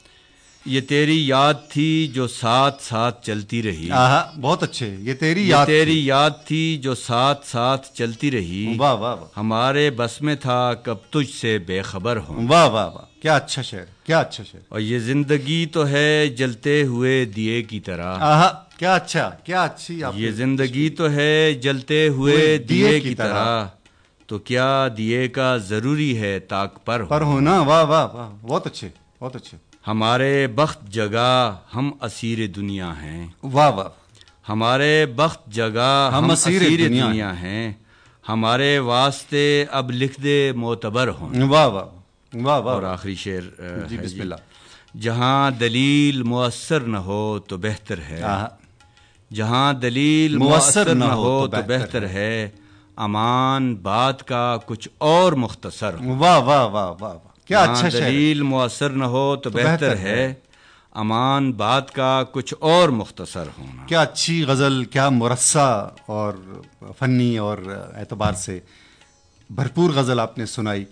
یہ تیری یاد تھی جو ساتھ ساتھ چلتی رہی۔ آہا بہت اچھے۔ یہ تیری یاد تیری یاد تھی جو ساتھ ساتھ چلتی رہی۔ واہ واہ واہ۔ ہمارے بس میں تھا کب تجھ سے بے خبر ہوں۔ واہ واہ واہ۔ کیا اچھا شعر کیا اچھا شعر۔ اور یہ زندگی تو ہے جلتے ہوئے دیے کی طرح۔ آہا کیا اچھا کیا اچھی یہ زندگی تو ہے جلتے ہوئے دیے کی طرح۔ تو کیا دیے کا ضروری ہے تاک پر ہونا؟ واہ واہ واہ۔ بہت اچھے بہت اچھے۔ ہمارے بخت جگہ ہم اسیر دنیا ہیں۔ واہ واہ۔ ہمارے بخت جگہ ہم اسیر دنیا دنیا ہیں۔ ہمارے واسطے اب لکھ دے معتبر ہوں۔ واہ واہ۔ واہ واہ۔ اور آخری شعر جی ہے بسم اللہ۔ جہاں دلیل مؤثر نہ ہو تو بہتر ہے۔ جہاں دلیل مؤثر نہ ہو تو بہتر ہے۔ امان بات کا کچھ اور مختصر واہ واہ واہ واہ۔ کیا اچھا۔ دلیل مؤثر نہ ہو تو بہتر بہتر ہے۔ امان بات کا کچھ اور مختصر ہونا۔ کیا اچھی غزل کیا مرصع اور فنی اور اعتبار سے بھرپور غزل آپ نے سنائی۔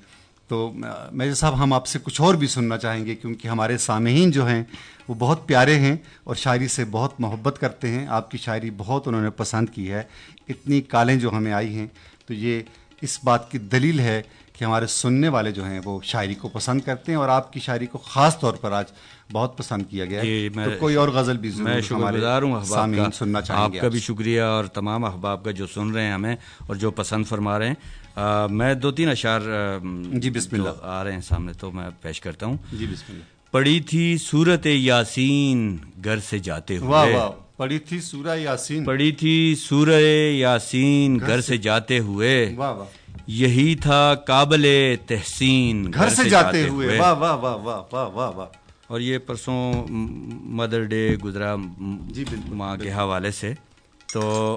تو میجر صاحب ہم آپ سے کچھ اور بھی سننا چاہیں گے کیونکہ ہمارے سامعین جو ہیں وہ بہت پیارے ہیں اور شاعری سے بہت محبت کرتے ہیں۔ آپ کی شاعری بہت انہوں نے پسند کی ہے۔ اتنی کالیں جو ہمیں آئی ہیں۔ تو یہ اس بات کی دلیل ہے کہ ہمارے سننے والے جو ہیں وہ شاعری کو پسند کرتے ہیں اور آپ کی شاعری کو خاص طور پر آج بہت پسند کیا گیا ہے۔ تو کوئی اور غزل بھی میں شکر گزار ہوں احباب کا۔ سننا چاہیں آپ کا بھی۔ شکریہ اور تمام احباب کا جو سن رہے ہیں ہمیں اور جو پسند فرما رہے ہیں۔ میں دو تین اشعار جی، بسم اللہ۔ آ رہے ہیں سامنے تو میں پیش کرتا ہوں۔ جی بسم اللہ۔ پڑی تھی صورت یاسین گھر سے جاتے واہ ہوئے واہ۔ پڑھی تھی سورہ یاسین۔ پڑی تھی سورہ یاسین گھر سے جاتے ہوئے۔ واہ واہ۔ یہی تھا قابل تحسین گھر سے جاتے ہوئے۔ واہ واہ واہ واہ واہ واہ واہ۔ اور یہ پرسوں مدر ڈے گزرا جی، بالکل، ماں کے حوالے سے۔ تو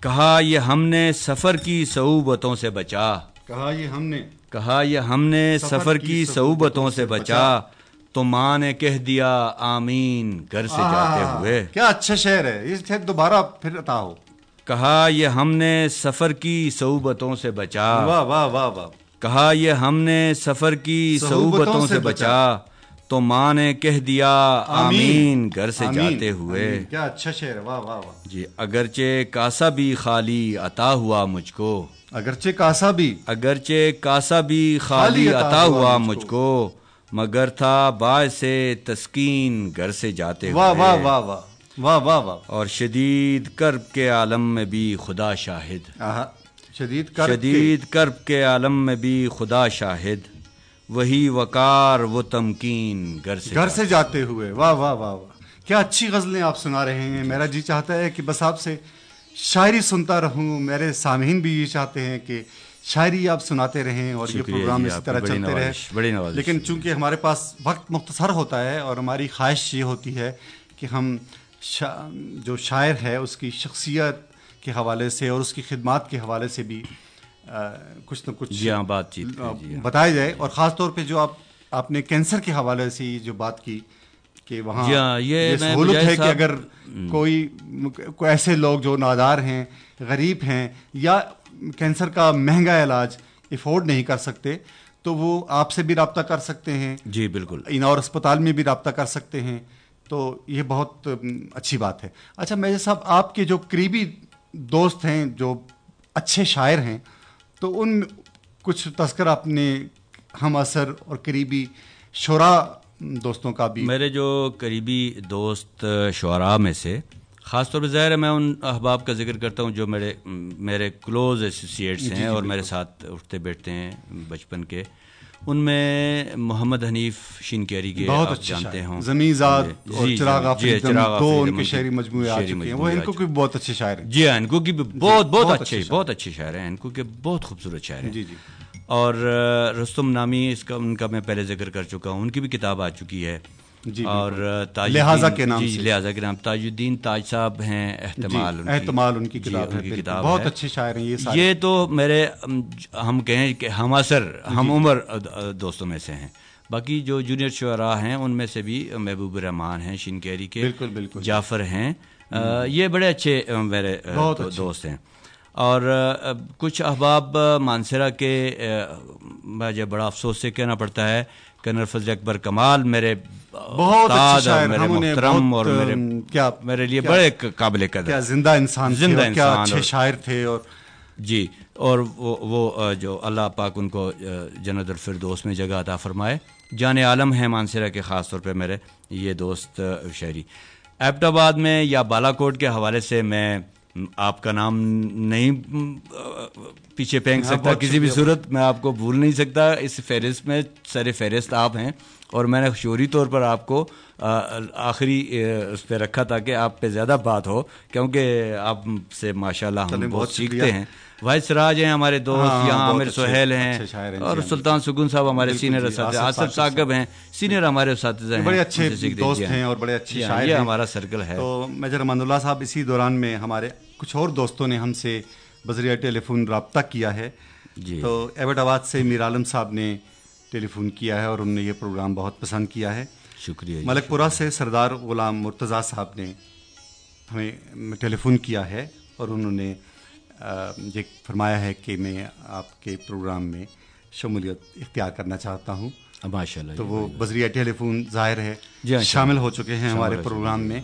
کہا یہ ہم نے سفر کی صعوبتوں سے بچا۔ کہا یہ ہم نے کہا یہ ہم نے سفر کی صعوبتوں سے بچا۔ تو ماں نے کہہ دیا آمین گھر سے جاتے ہوئے۔ کیا اچھا شعر ہے۔ یہ شاید دوبارہ پھر عطا ہو۔ کہا یہ ہم نے سفر کی صعوبتوں سے بچا۔ واہ واہ واہ واہ۔ کہا یہ ہم نے سفر کی صعوبتوں سے بچا۔ تو ماں نے کہہ دیا آمین۔ گھر سے جاتے ہوئے۔ کیا اچھا شعر ہے۔ واہ واہ واہ۔ جی اگرچہ کاسا بھی خالی عطا ہوا مجھ کو۔ اگرچہ کاسا بھی۔ اگرچہ کاسا بھی خالی عطا ہوا مجھ کو۔ مگر تھا باعث تسکین گھر سے جاتے واہ واہ واہ واہ واہ واہ واہ۔ اور شدید کرب کے عالم میں بھی خدا شاہد۔ شدید کر شدید کرب کے عالم میں بھی خدا شاہد۔ وہی وقار وہ تمکین گھر سے گھر سے جاتے ہوئے۔ واہ واہ واہ واہ۔ کیا اچھی غزلیں آپ سنا رہے ہیں۔ میرا جی چاہتا ہے کہ بس آپ سے شاعری سنتا رہوں۔ میرے سامعین بھی یہ چاہتے ہیں کہ شاعری آپ سناتے رہیں اور یہ پروگرام جی، اسی کی طرح چلتے رہے۔ لیکن چونکہ ہمارے پاس وقت مختصر ہوتا ہے اور ہماری خواہش یہ ہوتی ہے کہ ہم شا جو شاعر ہے اس کی شخصیت کے حوالے سے اور اس کی خدمات کے حوالے سے بھی آ، کچھ نہ کچھ جی ہاں بات چیت بتایا جائے۔ اور خاص طور پہ جو آپ آپ نے کینسر کے حوالے سے جو بات کی کہ وہاں جی ہاں، یہ سہولت ہے کہ اگر کوئی کوئی ایسے لوگ جو نادار ہیں غریب ہیں یا کینسر کا مہنگا علاج افورڈ نہیں کر سکتے تو وہ آپ سے بھی رابطہ کر سکتے ہیں۔ جی بالکل۔ انور اسپتال میں بھی رابطہ کر سکتے ہیں۔ تو یہ بہت اچھی بات ہے۔ اچھا میجر صاحب آپ کے جو قریبی دوست ہیں جو اچھے شاعر ہیں تو ان کچھ تذکر اپنے ہم اثر اور قریبی شعراء دوستوں کا بھی۔ میرے جو قریبی دوست شعراء میں سے خاص طور پہ ظاہر ہے میں ان احباب کا ذکر کرتا ہوں جو میرے میرے کلوز ایسوسیٹس ہیں اور میرے ساتھ اٹھتے بیٹھتے ہیں بچپن کے۔ ان میں محمد حنیف شینکیری کے بہت اچھے جانتے ہوں۔ ذات جی، اور جی، چراغ جی، چراغ دو ان کے کی شعری مجموعے آ چکے ہیں وہ ان کو بھی بہت اچھے شاعر ہیں۔ جی ہاں انکو کی بھی بہت بہت اچھے بہت اچھے شاعر ہیں۔ انکو کے بہت خوبصورت شاعر ہیں۔ جی جی۔ اور رستم نامی اس کا ان کا میں پہلے ذکر کر چکا ہوں۔ ان کی بھی کتاب آ چکی ہے۔ جی اور لہٰذا کے نام جی لہٰذا کے نام تاج الدین تاج صاحب ہیں احتمال ان کی احتمال ان کی جی، کتاب ان ہے بہت اچھے شاعر ہیں یہ سارے۔ یہ تو میرے ہم کہیں کہ ہم اثر ہم عمر دوستوں میں سے ہیں۔ باقی جو جونیئر شعراء ہیں ان میں سے بھی محبوب الرحمان ہیں شین کیری کے بالکل، بالکل۔ جعفر ہیں۔ یہ بڑے اچھے میرے۔ دوست ہیں۔ اور کچھ احباب مانسرا کے مجھے بڑا افسوس سے کہنا پڑتا ہے کنر فضل اکبر کمال میرے بہت اچھے شاعر میرے محترم اور میرے کیا میرے لیے کیا- بڑے قابل قدر۔ کیا زندہ انسان تھے زندہ کیا انسان اچھے اور- شاعر تھے اور جی اور وہ وہ جو اللہ پاک ان کو جنت الفردوس میں جگہ عطا فرمائے۔ جان عالم ہے مانسرا کے خاص طور پہ میرے یہ دوست شہری۔ ایبٹ آباد میں یا بالا کوٹ کے حوالے سے میں آپ کا نام نہیں پیچھے پھینک ہاں، سکتا کسی بھی۔ صورت میں آپ کو بھول نہیں سکتا اس فہرست میں سر فہرست آپ ہیں اور میں نے شعوری طور پر آپ کو آخری اس پہ رکھا تاکہ آپ پہ زیادہ بات ہو کیونکہ آپ سے ماشاء اللہ ہم بہت سیکھتے۔ ہیں واحد سراج ہیں ہمارے ہاں، دوست ہاں، یہاں عامر سہیل ہیں، ہیں اور جی ہاں، سلطان سکون صاحب ہمارے سینئر جی، اساتذہ آصف ثاقب ہیں سینئر ہمارے اساتذہ ہیں بڑے اچھے دوست جی ہیں اور بڑے اچھے جی شاعر ہیں ہمارا سرکل ہے تو میجر امان اللہ صاحب اسی دوران میں ہمارے کچھ اور دوستوں نے ہم سے بذریعہ ٹیلی فون رابطہ کیا ہے۔ جی۔ تو ایبٹ آباد سے میر عالم صاحب نے ٹیلی فون کیا ہے اور انہوں نے یہ پروگرام بہت پسند کیا ہے۔ شکریہ جی ملک پورہ سے سردار غلام مرتضیٰ صاحب نے ہمیں ٹیلی فون کیا ہے اور انہوں نے یہ فرمایا ہے کہ میں آپ کے پروگرام میں شمولیت اختیار کرنا چاہتا ہوں۔ ماشاء اللہ تو وہ بذریعہ ٹیلی فون ظاہر ہے جی شامل ہو چکے ہیں ہمارے پروگرام میں۔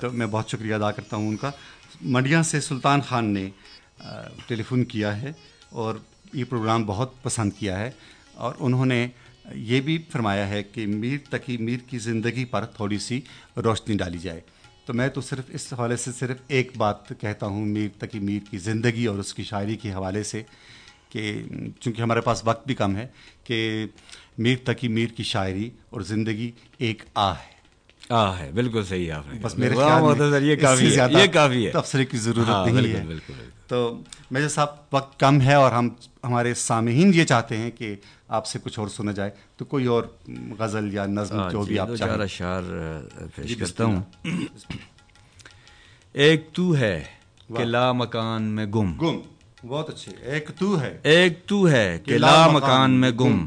تو میں بہت شکریہ ادا کرتا ہوں ان کا۔ منڈیا سے سلطان خان نے ٹیلی فون کیا ہے اور یہ پروگرام بہت پسند کیا ہے اور انہوں نے یہ بھی فرمایا ہے کہ میر تقی میر کی زندگی پر تھوڑی سی روشنی ڈالی جائے۔ تو میں تو صرف اس حوالے سے صرف ایک بات کہتا ہوں، میر تقی میر کی زندگی اور اس کی شاعری کے حوالے سے کہ چونکہ ہمارے پاس وقت بھی کم ہے کہ میر تقی میر کی شاعری اور زندگی ایک آ ہے۔ آ ہے بالکل صحیح آپ نے بس۔ میرے خیال یہ کافی ہے یہ کافی ہے۔ تبصرے کی ضرورت ہاں، نہیں ہے۔ بالکل،۔ تو میرے صاحب وقت کم ہے اور ہم ہمارے سامعین یہ چاہتے ہیں کہ آپ سے کچھ اور سنا جائے۔ تو کوئی اور غزل یا نظم ہاں، جو جی، بھی آپ دو چار چاہیں اشعار پیش جی، کرتا ہوں۔ ایک تو ہے کہ لا مکان میں گم۔ گم بہت اچھے۔ ایک تو ہے ایک تو ہے کہ لا مکان میں گم۔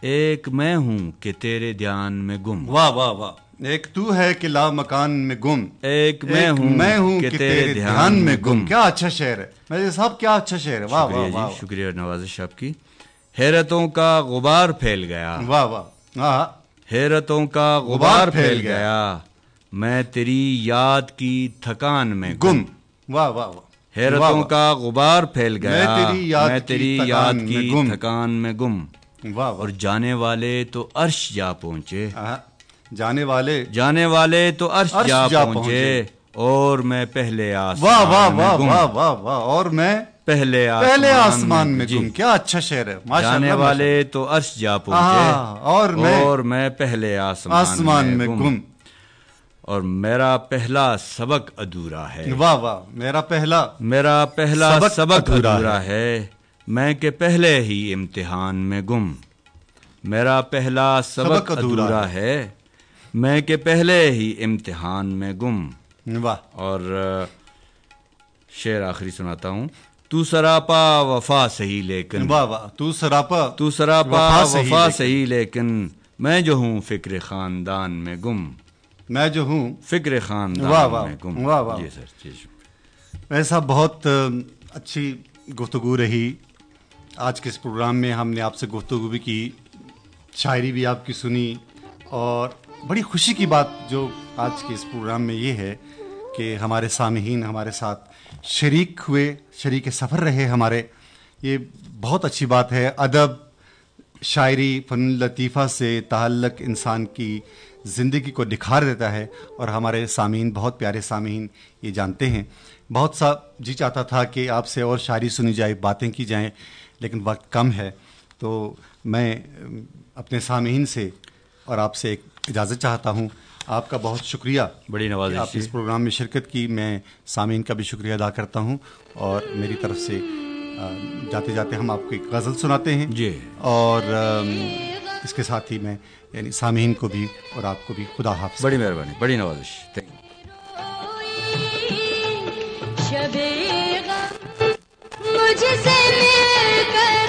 ایک میں ہوں کہ تیرے دھیان میں گم۔ واہ واہ واہ۔ ایک تو ہے کہ لا مکان میں گم۔ ایک میں ہوں میں ہوں کہ تیرے دھیان میں گم۔ کیا اچھا شعر ہے۔ میرے صاحب کیا اچھا شعر ہے۔ واہ واہ شکریہ واہ جی شکریہ نوازش آپ کی۔ حیرتوں کا غبار پھیل گیا۔ واہ واہ۔ حیرتوں کا غبار پھیل گیا۔ میں تیری یاد کی تھکان میں گم۔ واہ واہ واہ۔ حیرتوں کا غبار پھیل گیا۔ میں تیری یاد کی تھکان میں گم۔ واہ اور واہ جانے والے تو عرش جا پہنچے۔ جانے والے جانے والے تو عرش جا جا پہنچے اور میں پہلے آسمان واہ واہ واہ واہ واہ اور میں پہلے پہلے آسمان میں گم۔ کیا اچھا شعر ہے جانے والے تو عرش جا پہنچے اور میں اور میں پہلے آسمان, آسمان میں گم۔ اور میرا پہلا سبق ادھورا ہے۔ واہ واہ میرا پہلا میرا پہلا سبق ادھورا ہے۔ میں کہ پہلے ہی امتحان میں گم۔ میرا پہلا سبق, ادھورا ہے۔ میں کہ پہلے ہی امتحان میں گم۔ واہ۔ اور شعر آخری سناتا ہوں۔ تو سراپا وفا صحیح لیکن۔ واہ واہ۔ تو سراپا تو سراپا وفا صحیح لیکن۔ میں جو ہوں فکر خاندان میں گم۔ میں جو ہوں فکر خاندان واہ واہ، میں گم۔ واہ واہ۔ جی سر جی۔ ایسا بہت اچھی گفتگو رہی۔ آج کے اس پروگرام میں ہم نے آپ سے گفتگو بھی کی شاعری بھی آپ کی سنی اور بڑی خوشی کی بات جو آج کے اس پروگرام میں یہ ہے کہ ہمارے سامعین ہمارے ساتھ شریک ہوئے، شریک سفر رہے ہمارے، یہ بہت اچھی بات ہے۔ ادب، شاعری، فن لطیفہ سے تعلق انسان کی زندگی کو نکھار دیتا ہے اور ہمارے سامعین، بہت پیارے سامعین یہ جانتے ہیں۔ بہت سا جی چاہتا تھا کہ آپ سے اور شاعری سنی جائے، باتیں کی جائیں، لیکن وقت کم ہے۔ تو میں اپنے سامعین سے اور آپ سے ایک اجازت چاہتا ہوں آپ کا بہت شکریہ بڑی نوازش آپ اس پروگرام میں شرکت کی۔ میں سامعین کا بھی شکریہ ادا کرتا ہوں اور میری طرف سے جاتے جاتے ہم آپ کو ایک غزل سناتے ہیں۔ جی۔ اور اس کے ساتھ ہی میں یعنی سامعین کو بھی اور آپ کو بھی خدا حافظ۔ بڑی مہربانی بڑی نوازش۔ تھینک غم مجھ سے مل کر